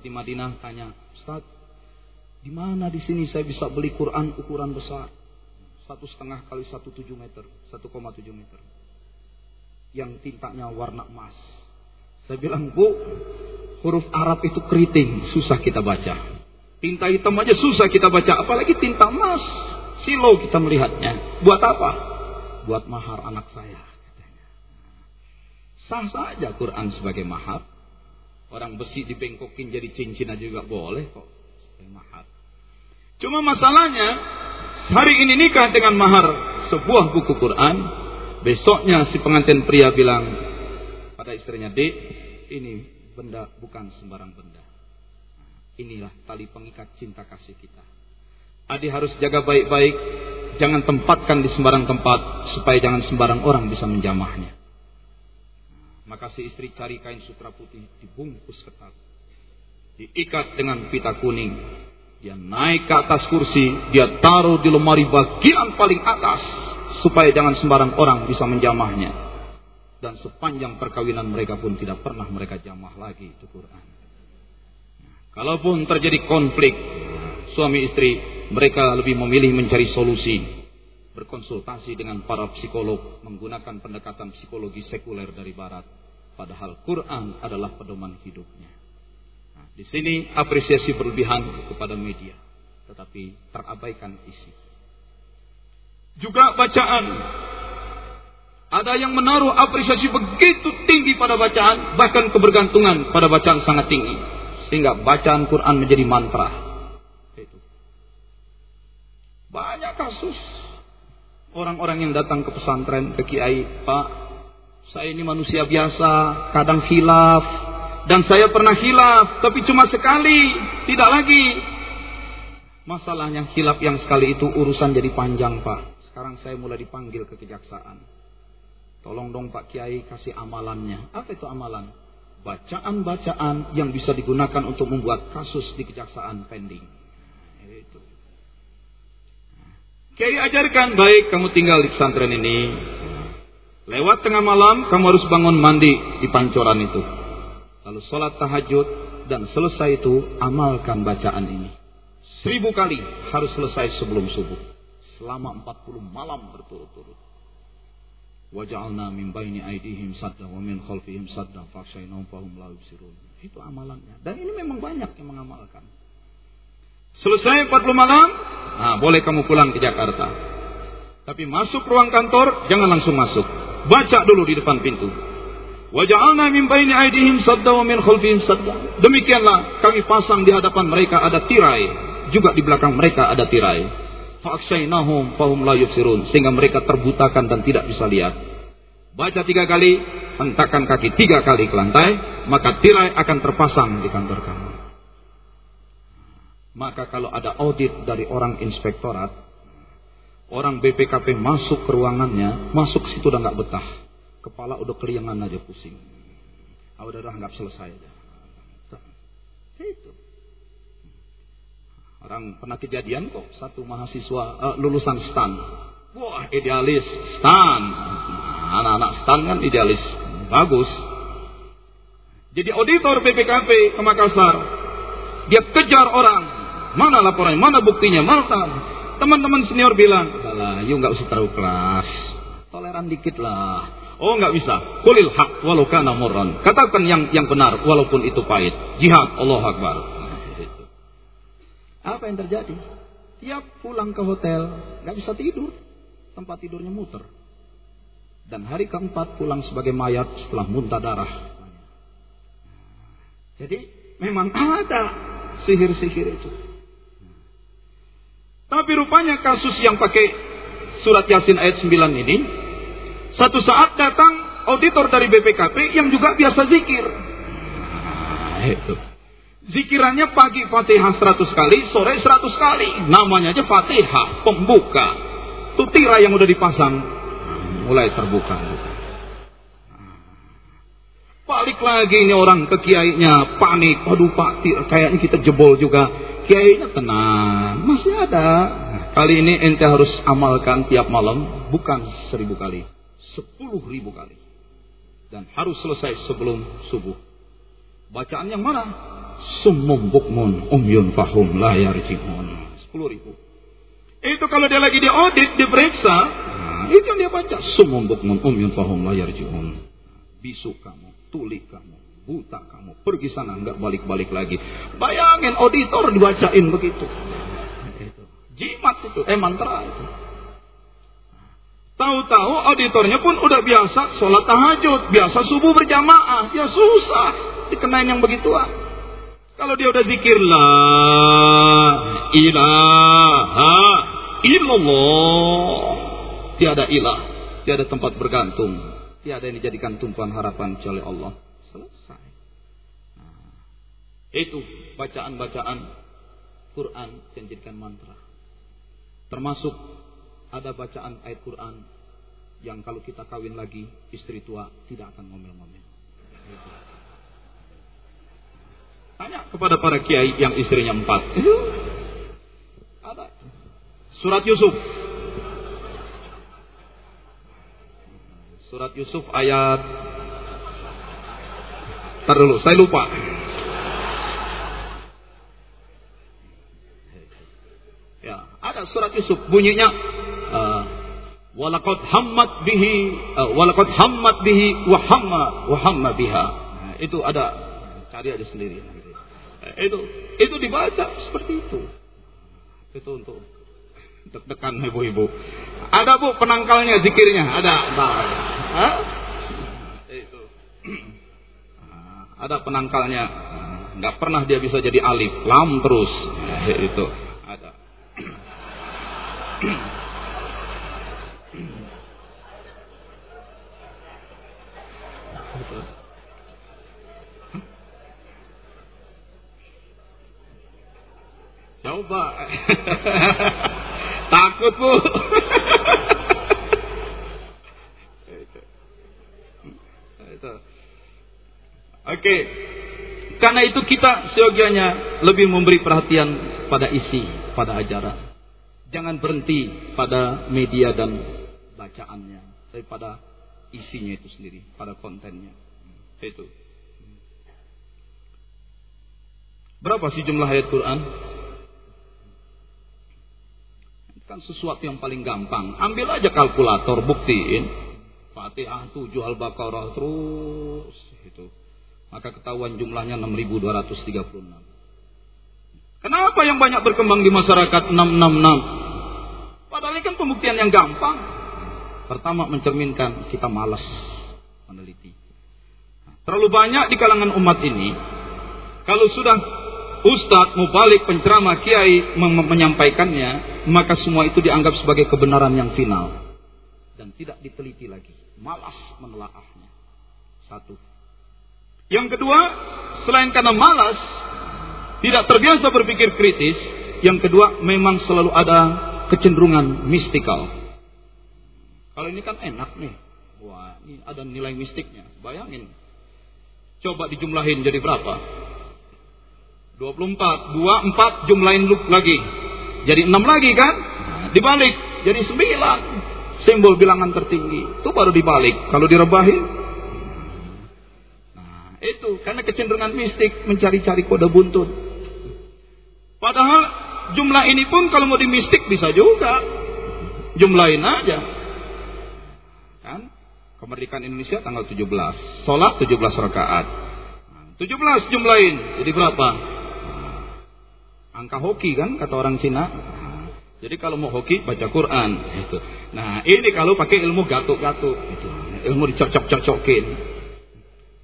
di Madinah tanya, Ustaz, Di mana di sini saya bisa beli Quran ukuran besar? Satu setengah kali satu tujuh meter, satu koma tujuh meter. Yang tintanya warna emas. Saya bilang, Bu, huruf Arab itu keriting, susah kita baca. Tinta hitam aja susah kita baca, apalagi tinta emas. Silau kita melihatnya. Buat apa? Buat mahar anak saya. Sah saja Quran sebagai mahar. Orang besi dibengkokin jadi cincin aja juga boleh kok. Mahar. Cuma masalahnya, hari ini nikah dengan mahar sebuah buku Quran. Besoknya si pengantin pria bilang pada istrinya, Dek, ini benda bukan sembarang benda. Inilah tali pengikat cinta kasih kita. Adi harus jaga baik-baik, jangan tempatkan di sembarang tempat supaya jangan sembarang orang bisa menjamahnya. Maka si istri cari kain sutra putih dibungkus ketat. Diikat dengan pita kuning. Dia naik ke atas kursi, dia taruh di lemari bagian paling atas supaya jangan sembarang orang bisa menjamahnya. Dan sepanjang perkawinan mereka pun tidak pernah mereka jamah lagi itu Quran. kalaupun terjadi konflik suami istri, mereka lebih memilih mencari solusi. Berkonsultasi dengan para psikolog, menggunakan pendekatan psikologi sekuler dari barat. Padahal Quran adalah pedoman hidupnya. Nah, di sini apresiasi berlebihan kepada media, tetapi terabaikan isi. Juga bacaan ada yang menaruh apresiasi begitu tinggi pada bacaan, bahkan kebergantungan pada bacaan sangat tinggi. Sehingga bacaan Quran menjadi mantra. Banyak kasus. Orang-orang yang datang ke pesantren, ke kiai, Pak, saya ini manusia biasa, kadang hilaf. Dan saya pernah hilaf, tapi cuma sekali, tidak lagi. Masalahnya hilaf yang sekali itu urusan jadi panjang, Pak. Sekarang saya mulai dipanggil ke kejaksaan. Tolong dong Pak Kiai kasih amalannya. Apa itu amalan? Bacaan-bacaan yang bisa digunakan untuk membuat kasus di kejaksaan pending. Itu. Kiai ajarkan baik kamu tinggal di pesantren ini. Lewat tengah malam kamu harus bangun mandi di pancoran itu. Lalu sholat tahajud dan selesai itu amalkan bacaan ini. Seribu kali harus selesai sebelum subuh. Selama 40 malam berturut-turut. Waja'alna min baini aidihim sadda wa min khalfihim sadda fakshainahum fahum la yubsirun. Itu amalannya. Dan ini memang banyak yang mengamalkan. Selesai 40 malam, nah boleh kamu pulang ke Jakarta. Tapi masuk ruang kantor, jangan langsung masuk. Baca dulu di depan pintu. Waja'alna min baini aidihim sadda wa min khalfihim sadda. Demikianlah kami pasang di hadapan mereka ada tirai, juga di belakang mereka ada tirai. Fa'aksyainahum fahum la yubsirun. Sehingga mereka terbutakan dan tidak bisa lihat. Baca tiga kali, hentakkan kaki tiga kali ke lantai, maka tirai akan terpasang di kantor kamu. Maka kalau ada audit dari orang inspektorat, orang BPKP masuk ke ruangannya, masuk situ udah nggak betah. Kepala udah keliangan aja pusing. Ah, udah nggak selesai. Itu. Orang pernah kejadian kok satu mahasiswa uh, lulusan STAN. Wah, idealis STAN. Anak-anak STAN kan idealis. Bagus. Jadi auditor BPKP ke Makassar. Dia kejar orang. Mana laporannya? Mana buktinya? Mana Teman-teman senior bilang, "Alah, yuk nggak usah terlalu keras. Toleran dikit lah." Oh nggak bisa. Kulil hak walau kana. Katakan yang yang benar walaupun itu pahit. Jihad Allah Akbar. Apa yang terjadi? Tiap pulang ke hotel, nggak bisa tidur. Tempat tidurnya muter. Dan hari keempat pulang sebagai mayat setelah muntah darah. Jadi memang ada sihir-sihir itu. Tapi rupanya kasus yang pakai surat Yasin ayat 9 ini, satu saat datang auditor dari BPKP yang juga biasa zikir. Nah, itu. Zikirannya pagi Fatihah 100 kali, sore 100 kali. Namanya aja Fatihah, pembuka. Itu tirai yang udah dipasang. Mulai terbuka. Balik lagi ini orang ke kiainya, panik. Waduh pak, kayaknya kita jebol juga. Kiainya tenang, masih ada. Kali ini ente harus amalkan tiap malam, bukan seribu kali. Sepuluh ribu kali. Dan harus selesai sebelum subuh. Bacaan yang mana? Summum bukmun umyun fahum la yarji'un. 10 ribu. Itu kalau dia lagi diaudit, diperiksa, nah, itu yang dia baca. Summum bukmun umyun fahum la yarji'un. Bisu kamu, tuli kamu, buta kamu, pergi sana nggak balik-balik lagi. Bayangin auditor dibacain begitu. Jimat itu, eh mantra itu. Tahu-tahu auditornya pun udah biasa sholat tahajud, biasa subuh berjamaah. Ya susah dikenain yang begituan. Kalau dia udah zikir la ilaha illallah. Tiada ilah, tiada tempat bergantung, tiada yang dijadikan tumpuan harapan oleh Allah. Selesai. Nah, itu bacaan-bacaan Quran yang dijadikan mantra. Termasuk ada bacaan ayat Quran yang kalau kita kawin lagi istri tua tidak akan ngomel-ngomel. Tanya kepada para kiai yang istrinya empat. Ada. Surat Yusuf. Surat Yusuf ayat Ntar saya lupa. Ya, ada surat Yusuf bunyinya uh, walaqad hammat bihi uh, walaqad hammat bihi wa hamma wa hamma biha. Nah, itu ada cari aja sendiri. Itu itu dibaca seperti itu. Itu untuk deg-degan ibu-ibu. Ada bu penangkalnya zikirnya ada. Nah, itu. ada penangkalnya. Nggak pernah dia bisa jadi alif, lam terus. Nah, itu ada. Coba. Takut, Bu. Oke. Karena itu kita seyogianya lebih memberi perhatian pada isi, pada ajaran. Jangan berhenti pada media dan bacaannya, tapi pada isinya itu sendiri, pada kontennya. Itu. Berapa sih jumlah ayat Quran? Kan sesuatu yang paling gampang. Ambil aja kalkulator, buktiin. Fatihah 7 Al-Baqarah terus itu. Maka ketahuan jumlahnya 6236. Kenapa yang banyak berkembang di masyarakat 666? Padahal ini kan pembuktian yang gampang. Pertama mencerminkan kita malas meneliti. Terlalu banyak di kalangan umat ini kalau sudah ustadz, mubalik, penceramah, kiai menyampaikannya, maka semua itu dianggap sebagai kebenaran yang final. Dan tidak diteliti lagi. Malas menelaahnya. Satu. Yang kedua, selain karena malas, tidak terbiasa berpikir kritis. Yang kedua, memang selalu ada kecenderungan mistikal. Kalau ini kan enak nih. Wah, ini ada nilai mistiknya. Bayangin. Coba dijumlahin jadi berapa? 24, 2, 4 jumlahin lagi. Jadi 6 lagi kan? Dibalik jadi 9. Simbol bilangan tertinggi. Itu baru dibalik. Kalau direbahin. Nah, itu karena kecenderungan mistik mencari-cari kode buntut. Padahal jumlah ini pun kalau mau dimistik bisa juga. Jumlahin aja. Kan? Kemerdekaan Indonesia tanggal 17. Sholat 17 rakaat. 17 jumlahin. Jadi berapa? Angka hoki kan kata orang Cina. Jadi kalau mau hoki baca Quran itu. Nah, ini kalau pakai ilmu gatuk-gatuk itu. Ilmu dicocok-cocokin.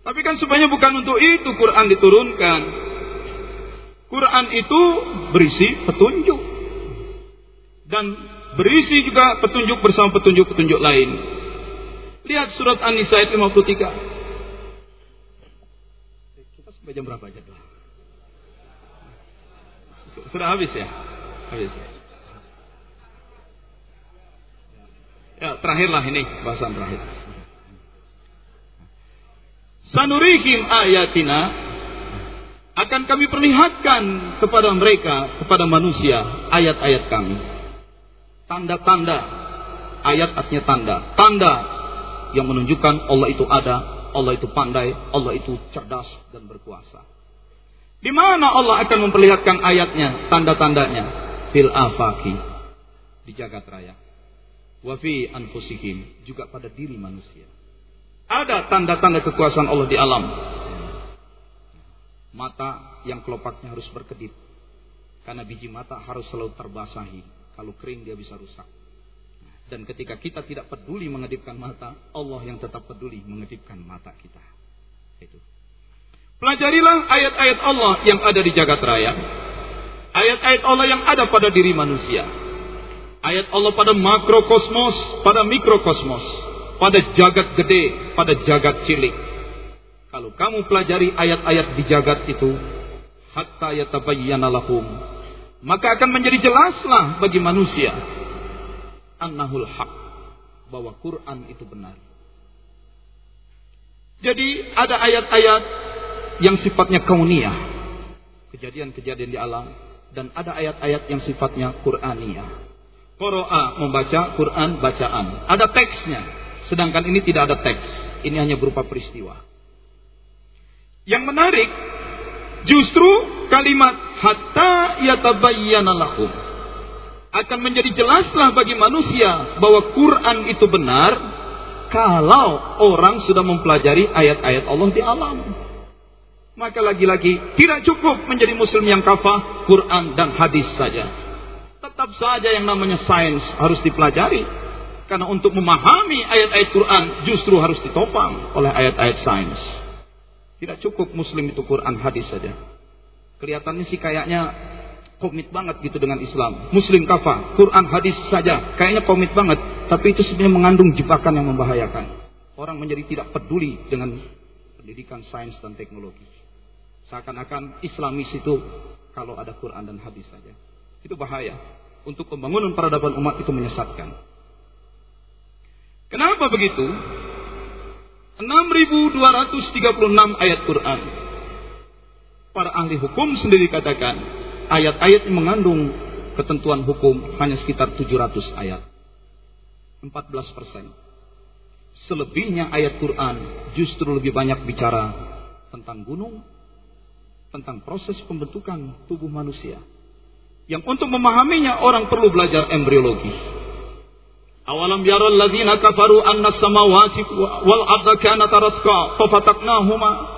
Tapi kan sebenarnya bukan untuk itu Quran diturunkan. Quran itu berisi petunjuk. Dan berisi juga petunjuk bersama petunjuk-petunjuk lain. Lihat surat An-Nisa ayat 53. Kita sampai jam berapa aja? Sudah habis ya? Habis. Ya, terakhirlah ini bahasan terakhir. Sanurihim ayatina akan kami perlihatkan kepada mereka, kepada manusia, ayat-ayat kami. Tanda-tanda. Ayat artinya tanda. Tanda yang menunjukkan Allah itu ada, Allah itu pandai, Allah itu cerdas dan berkuasa. Di mana Allah akan memperlihatkan ayatnya, tanda-tandanya? Fil afaki. Di jagat raya. Wafi anfusihim. Juga pada diri manusia. Ada tanda-tanda kekuasaan Allah di alam. Mata yang kelopaknya harus berkedip. Karena biji mata harus selalu terbasahi. Kalau kering dia bisa rusak. Dan ketika kita tidak peduli mengedipkan mata, Allah yang tetap peduli mengedipkan mata kita. Itu. Pelajarilah ayat-ayat Allah yang ada di jagat raya. Ayat-ayat Allah yang ada pada diri manusia. Ayat Allah pada makrokosmos, pada mikrokosmos, pada jagat gede, pada jagat cilik. Kalau kamu pelajari ayat-ayat di jagat itu, hatta yatabayyana lahum, maka akan menjadi jelaslah bagi manusia annahul haq bahwa Quran itu benar. Jadi ada ayat-ayat yang sifatnya kauniyah, kejadian-kejadian di alam dan ada ayat-ayat yang sifatnya Qur'aniyah. Qira'a membaca Quran bacaan. Ada teksnya. Sedangkan ini tidak ada teks. Ini hanya berupa peristiwa. Yang menarik justru kalimat hatta yatabayyana lahum akan menjadi jelaslah bagi manusia bahwa Quran itu benar kalau orang sudah mempelajari ayat-ayat Allah di alam. Maka lagi-lagi tidak cukup menjadi muslim yang kafah Quran dan hadis saja. Tetap saja yang namanya sains harus dipelajari. Karena untuk memahami ayat-ayat Quran justru harus ditopang oleh ayat-ayat sains. Tidak cukup muslim itu Quran hadis saja. Kelihatannya sih kayaknya komit banget gitu dengan Islam. Muslim kafah, Quran hadis saja, kayaknya komit banget, tapi itu sebenarnya mengandung jebakan yang membahayakan. Orang menjadi tidak peduli dengan pendidikan sains dan teknologi. Seakan-akan Islamis itu kalau ada Quran dan hadis saja. Itu bahaya. Untuk pembangunan peradaban umat itu menyesatkan. Kenapa begitu? 6236 ayat Quran. Para ahli hukum sendiri katakan, ayat-ayat yang mengandung ketentuan hukum hanya sekitar 700 ayat. 14 persen. Selebihnya ayat Quran justru lebih banyak bicara tentang gunung, tentang proses pembentukan tubuh manusia. Yang untuk memahaminya orang perlu belajar embriologi. Awalam yaral ladzina kafaru anna samawati wal arda kanata ratqa fafataknahuma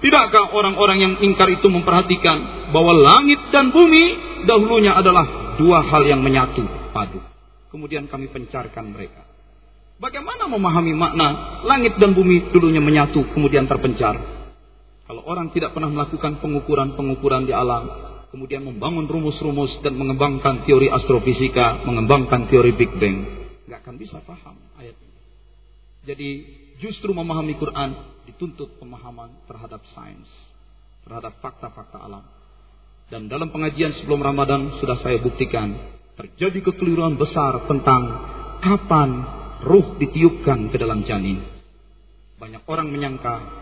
Tidakkah orang-orang yang ingkar itu memperhatikan bahwa langit dan bumi dahulunya adalah dua hal yang menyatu padu. Kemudian kami pencarkan mereka. Bagaimana memahami makna langit dan bumi dulunya menyatu kemudian terpencar? Kalau orang tidak pernah melakukan pengukuran-pengukuran di alam, kemudian membangun rumus-rumus dan mengembangkan teori astrofisika, mengembangkan teori Big Bang, nggak akan bisa paham ayat ini. Jadi justru memahami Quran dituntut pemahaman terhadap sains, terhadap fakta-fakta alam. Dan dalam pengajian sebelum Ramadan sudah saya buktikan terjadi kekeliruan besar tentang kapan ruh ditiupkan ke dalam janin. Banyak orang menyangka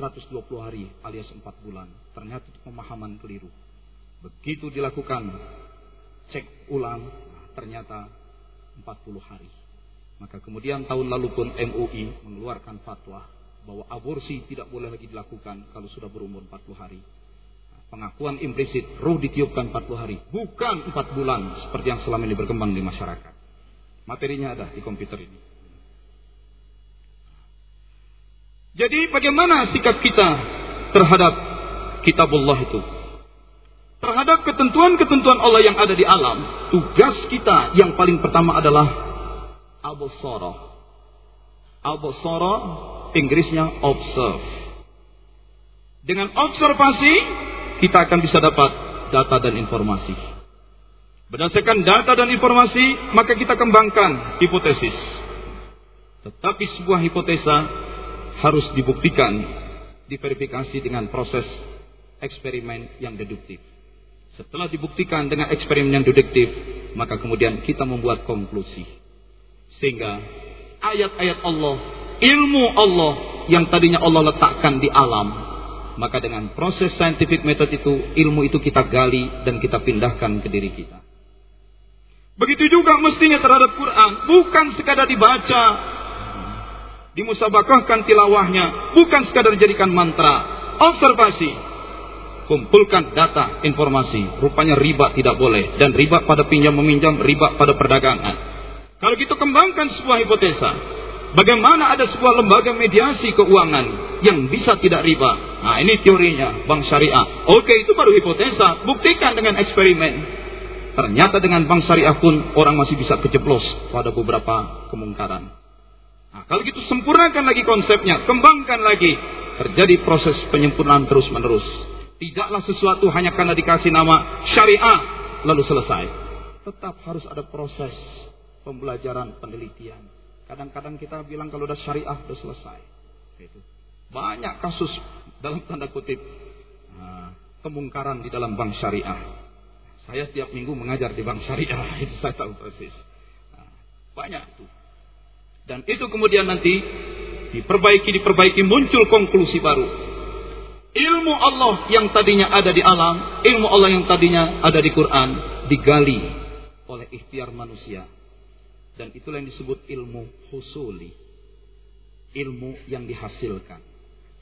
120 hari alias 4 bulan. Ternyata pemahaman keliru. Begitu dilakukan cek ulang, ternyata 40 hari. Maka kemudian tahun lalu pun MUI mengeluarkan fatwa bahwa aborsi tidak boleh lagi dilakukan kalau sudah berumur 40 hari. Pengakuan implisit ruh ditiupkan 40 hari, bukan 4 bulan seperti yang selama ini berkembang di masyarakat. Materinya ada di komputer ini. Jadi bagaimana sikap kita terhadap kitabullah itu? Terhadap ketentuan-ketentuan Allah yang ada di alam, tugas kita yang paling pertama adalah abusara. Abusara Inggrisnya observe. Dengan observasi kita akan bisa dapat data dan informasi. Berdasarkan data dan informasi, maka kita kembangkan hipotesis. Tetapi sebuah hipotesa harus dibuktikan, diverifikasi dengan proses eksperimen yang deduktif. Setelah dibuktikan dengan eksperimen yang deduktif, maka kemudian kita membuat konklusi. Sehingga ayat-ayat Allah ilmu Allah yang tadinya Allah letakkan di alam. Maka dengan proses scientific method itu, ilmu itu kita gali dan kita pindahkan ke diri kita. Begitu juga mestinya terhadap Quran, bukan sekadar dibaca, dimusabakahkan tilawahnya, bukan sekadar dijadikan mantra, observasi. kumpulkan data, informasi. Rupanya riba tidak boleh. Dan riba pada pinjam meminjam, riba pada perdagangan. Kalau kita kembangkan sebuah hipotesa. Bagaimana ada sebuah lembaga mediasi keuangan yang bisa tidak riba. Nah ini teorinya bank syariah. Oke itu baru hipotesa. Buktikan dengan eksperimen. Ternyata dengan bank syariah pun orang masih bisa kejeblos pada beberapa kemungkaran. Nah, kalau gitu sempurnakan lagi konsepnya, kembangkan lagi. Terjadi proses penyempurnaan terus menerus. Tidaklah sesuatu hanya karena dikasih nama syariah lalu selesai. Tetap harus ada proses pembelajaran, penelitian. Kadang-kadang kita bilang kalau udah syariah sudah selesai. Banyak kasus dalam tanda kutip nah, kemungkaran di dalam bank syariah. Saya tiap minggu mengajar di bank syariah, itu saya tahu persis. Nah, banyak itu. Dan itu kemudian nanti diperbaiki, diperbaiki, muncul konklusi baru. Ilmu Allah yang tadinya ada di alam, ilmu Allah yang tadinya ada di Quran, digali oleh ikhtiar manusia. Dan itulah yang disebut ilmu husuli. Ilmu yang dihasilkan.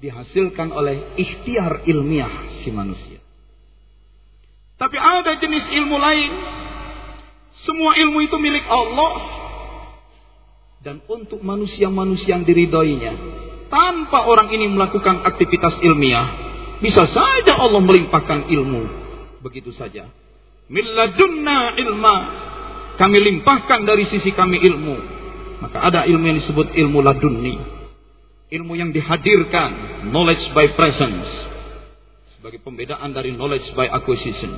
Dihasilkan oleh ikhtiar ilmiah si manusia. Tapi ada jenis ilmu lain. Semua ilmu itu milik Allah. Dan untuk manusia-manusia yang diridhoinya tanpa orang ini melakukan aktivitas ilmiah, bisa saja Allah melimpahkan ilmu. Begitu saja. Milladunna ilma. Kami limpahkan dari sisi kami ilmu. Maka ada ilmu yang disebut ilmu ladunni. Ilmu yang dihadirkan. Knowledge by presence. Sebagai pembedaan dari knowledge by acquisition.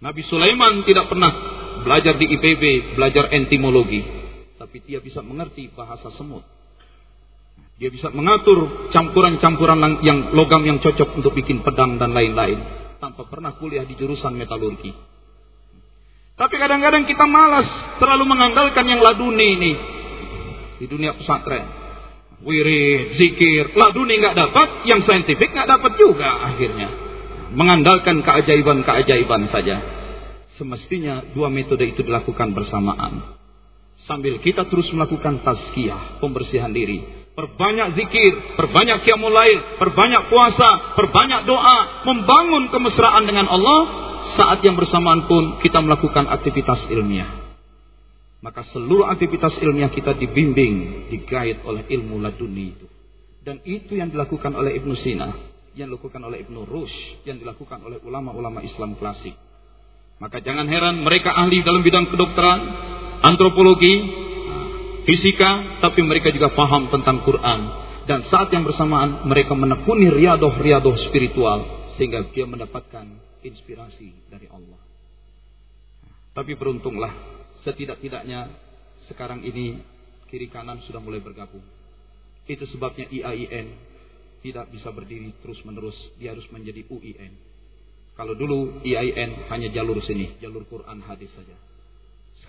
Nabi Sulaiman tidak pernah belajar di IPB, belajar entomologi. Tapi dia bisa mengerti bahasa semut. Dia bisa mengatur campuran-campuran yang logam yang cocok untuk bikin pedang dan lain-lain. Tanpa pernah kuliah di jurusan metalurgi. Tapi kadang-kadang kita malas terlalu mengandalkan yang laduni ini. Di dunia pesantren. Wirid, zikir, laduni nggak dapat, yang saintifik nggak dapat juga akhirnya. Mengandalkan keajaiban-keajaiban saja. Semestinya dua metode itu dilakukan bersamaan. Sambil kita terus melakukan tazkiyah, pembersihan diri perbanyak zikir, perbanyak qiyamul lail, perbanyak puasa, perbanyak doa, membangun kemesraan dengan Allah, saat yang bersamaan pun kita melakukan aktivitas ilmiah. Maka seluruh aktivitas ilmiah kita dibimbing, digait oleh ilmu laduni itu. Dan itu yang dilakukan oleh Ibnu Sina, yang dilakukan oleh Ibnu Rush, yang dilakukan oleh ulama-ulama Islam klasik. Maka jangan heran mereka ahli dalam bidang kedokteran, antropologi, fisika, tapi mereka juga paham tentang Quran. Dan saat yang bersamaan mereka menekuni riadoh-riadoh spiritual sehingga dia mendapatkan inspirasi dari Allah. Tapi beruntunglah setidak-tidaknya sekarang ini kiri kanan sudah mulai bergabung. Itu sebabnya IAIN tidak bisa berdiri terus-menerus, dia harus menjadi UIN. Kalau dulu IAIN hanya jalur sini, jalur Quran hadis saja.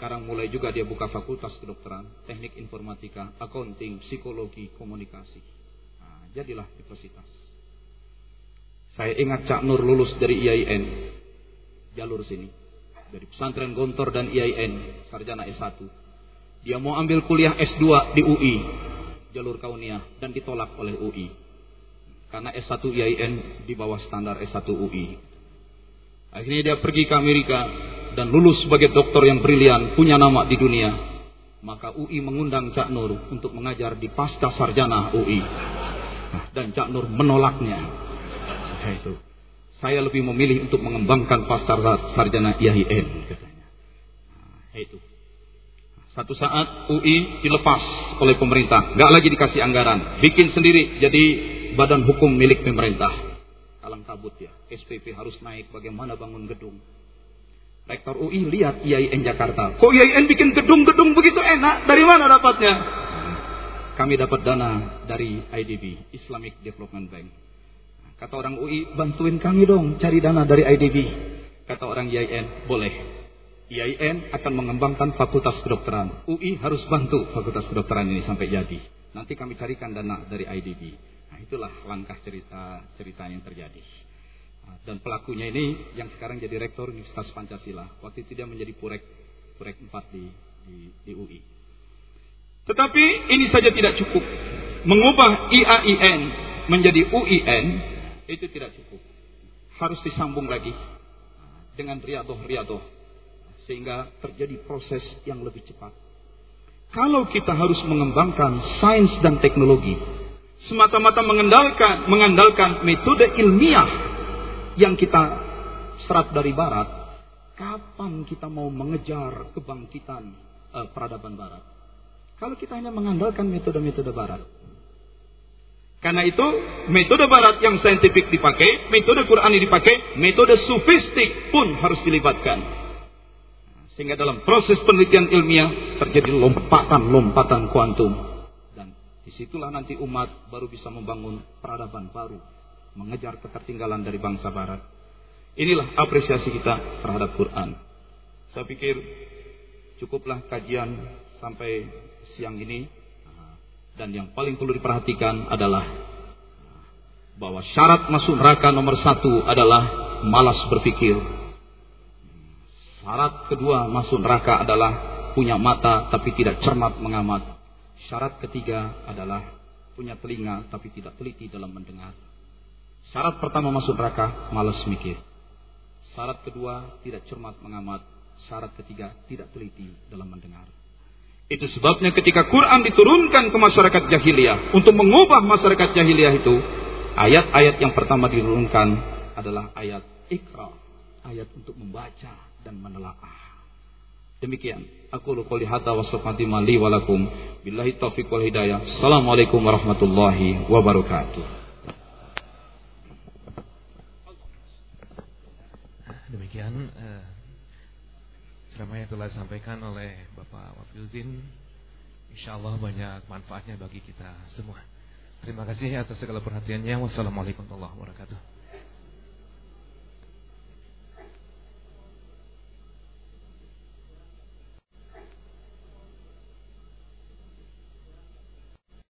Sekarang mulai juga dia buka fakultas kedokteran, teknik informatika, accounting, psikologi, komunikasi. Nah, jadilah universitas. Saya ingat Cak Nur lulus dari IAIN, jalur sini. Dari pesantren Gontor dan IAIN, sarjana S1. Dia mau ambil kuliah S2 di UI, jalur Kaunia, dan ditolak oleh UI. Karena S1 IAIN di bawah standar S1 UI. Akhirnya dia pergi ke Amerika, dan lulus sebagai dokter yang brilian, punya nama di dunia, maka UI mengundang Cak Nur untuk mengajar di pasca sarjana UI. Dan Cak Nur menolaknya. Itu. Saya lebih memilih untuk mengembangkan pasca sarjana IAIN katanya. Nah, itu. Satu saat UI dilepas oleh pemerintah, nggak lagi dikasih anggaran, bikin sendiri jadi badan hukum milik pemerintah. Kalang kabut ya, SPP harus naik, bagaimana bangun gedung, Rektor UI lihat IAIN Jakarta. Kok IAIN bikin gedung-gedung begitu enak? Dari mana dapatnya? Kami dapat dana dari IDB, Islamic Development Bank. Kata orang UI, bantuin kami dong cari dana dari IDB. Kata orang IAIN, boleh. IAIN akan mengembangkan fakultas kedokteran. UI harus bantu fakultas kedokteran ini sampai jadi. Nanti kami carikan dana dari IDB. Nah, itulah langkah cerita cerita yang terjadi. Dan pelakunya ini yang sekarang jadi rektor Universitas Pancasila. Waktu itu dia menjadi purek purek 4 di, di, di UI. Tetapi ini saja tidak cukup. Mengubah IAIN menjadi UIN itu tidak cukup. harus disambung lagi dengan riadoh-riadoh sehingga terjadi proses yang lebih cepat. Kalau kita harus mengembangkan sains dan teknologi, semata-mata mengandalkan mengandalkan metode ilmiah yang kita serap dari barat, kapan kita mau mengejar kebangkitan uh, peradaban barat? Kalau kita hanya mengandalkan metode-metode barat. Karena itu, metode barat yang saintifik dipakai, metode Qurani dipakai, metode sufistik pun harus dilibatkan. Sehingga dalam proses penelitian ilmiah terjadi lompatan-lompatan kuantum. Dan di situlah nanti umat baru bisa membangun peradaban baru. Mengejar ketertinggalan dari bangsa barat. Inilah apresiasi kita terhadap Quran. Saya pikir cukuplah kajian sampai siang ini. Dan yang paling perlu diperhatikan adalah bahwa syarat masuk neraka nomor satu adalah malas berpikir, Syarat kedua masuk neraka adalah punya mata tapi tidak cermat mengamat. Syarat ketiga adalah punya telinga tapi tidak teliti dalam mendengar. Syarat pertama masuk neraka malas mikir. Syarat kedua tidak cermat mengamat. Syarat ketiga tidak teliti dalam mendengar. Itu sebabnya ketika Quran diturunkan ke masyarakat jahiliyah untuk mengubah masyarakat jahiliyah itu, ayat-ayat yang pertama diturunkan adalah ayat Iqra, ayat untuk membaca dan menelaah. Demikian. Aku qouli hadza wa safati mali wa lakum. Billahi taufiq wal hidayah. Assalamualaikum warahmatullahi wabarakatuh.
Demikian uh, ceramah yang telah disampaikan oleh Bapak Wafilzin. Insya Allah banyak manfaatnya bagi kita semua. Terima kasih atas segala perhatiannya. Wassalamualaikum warahmatullahi wabarakatuh.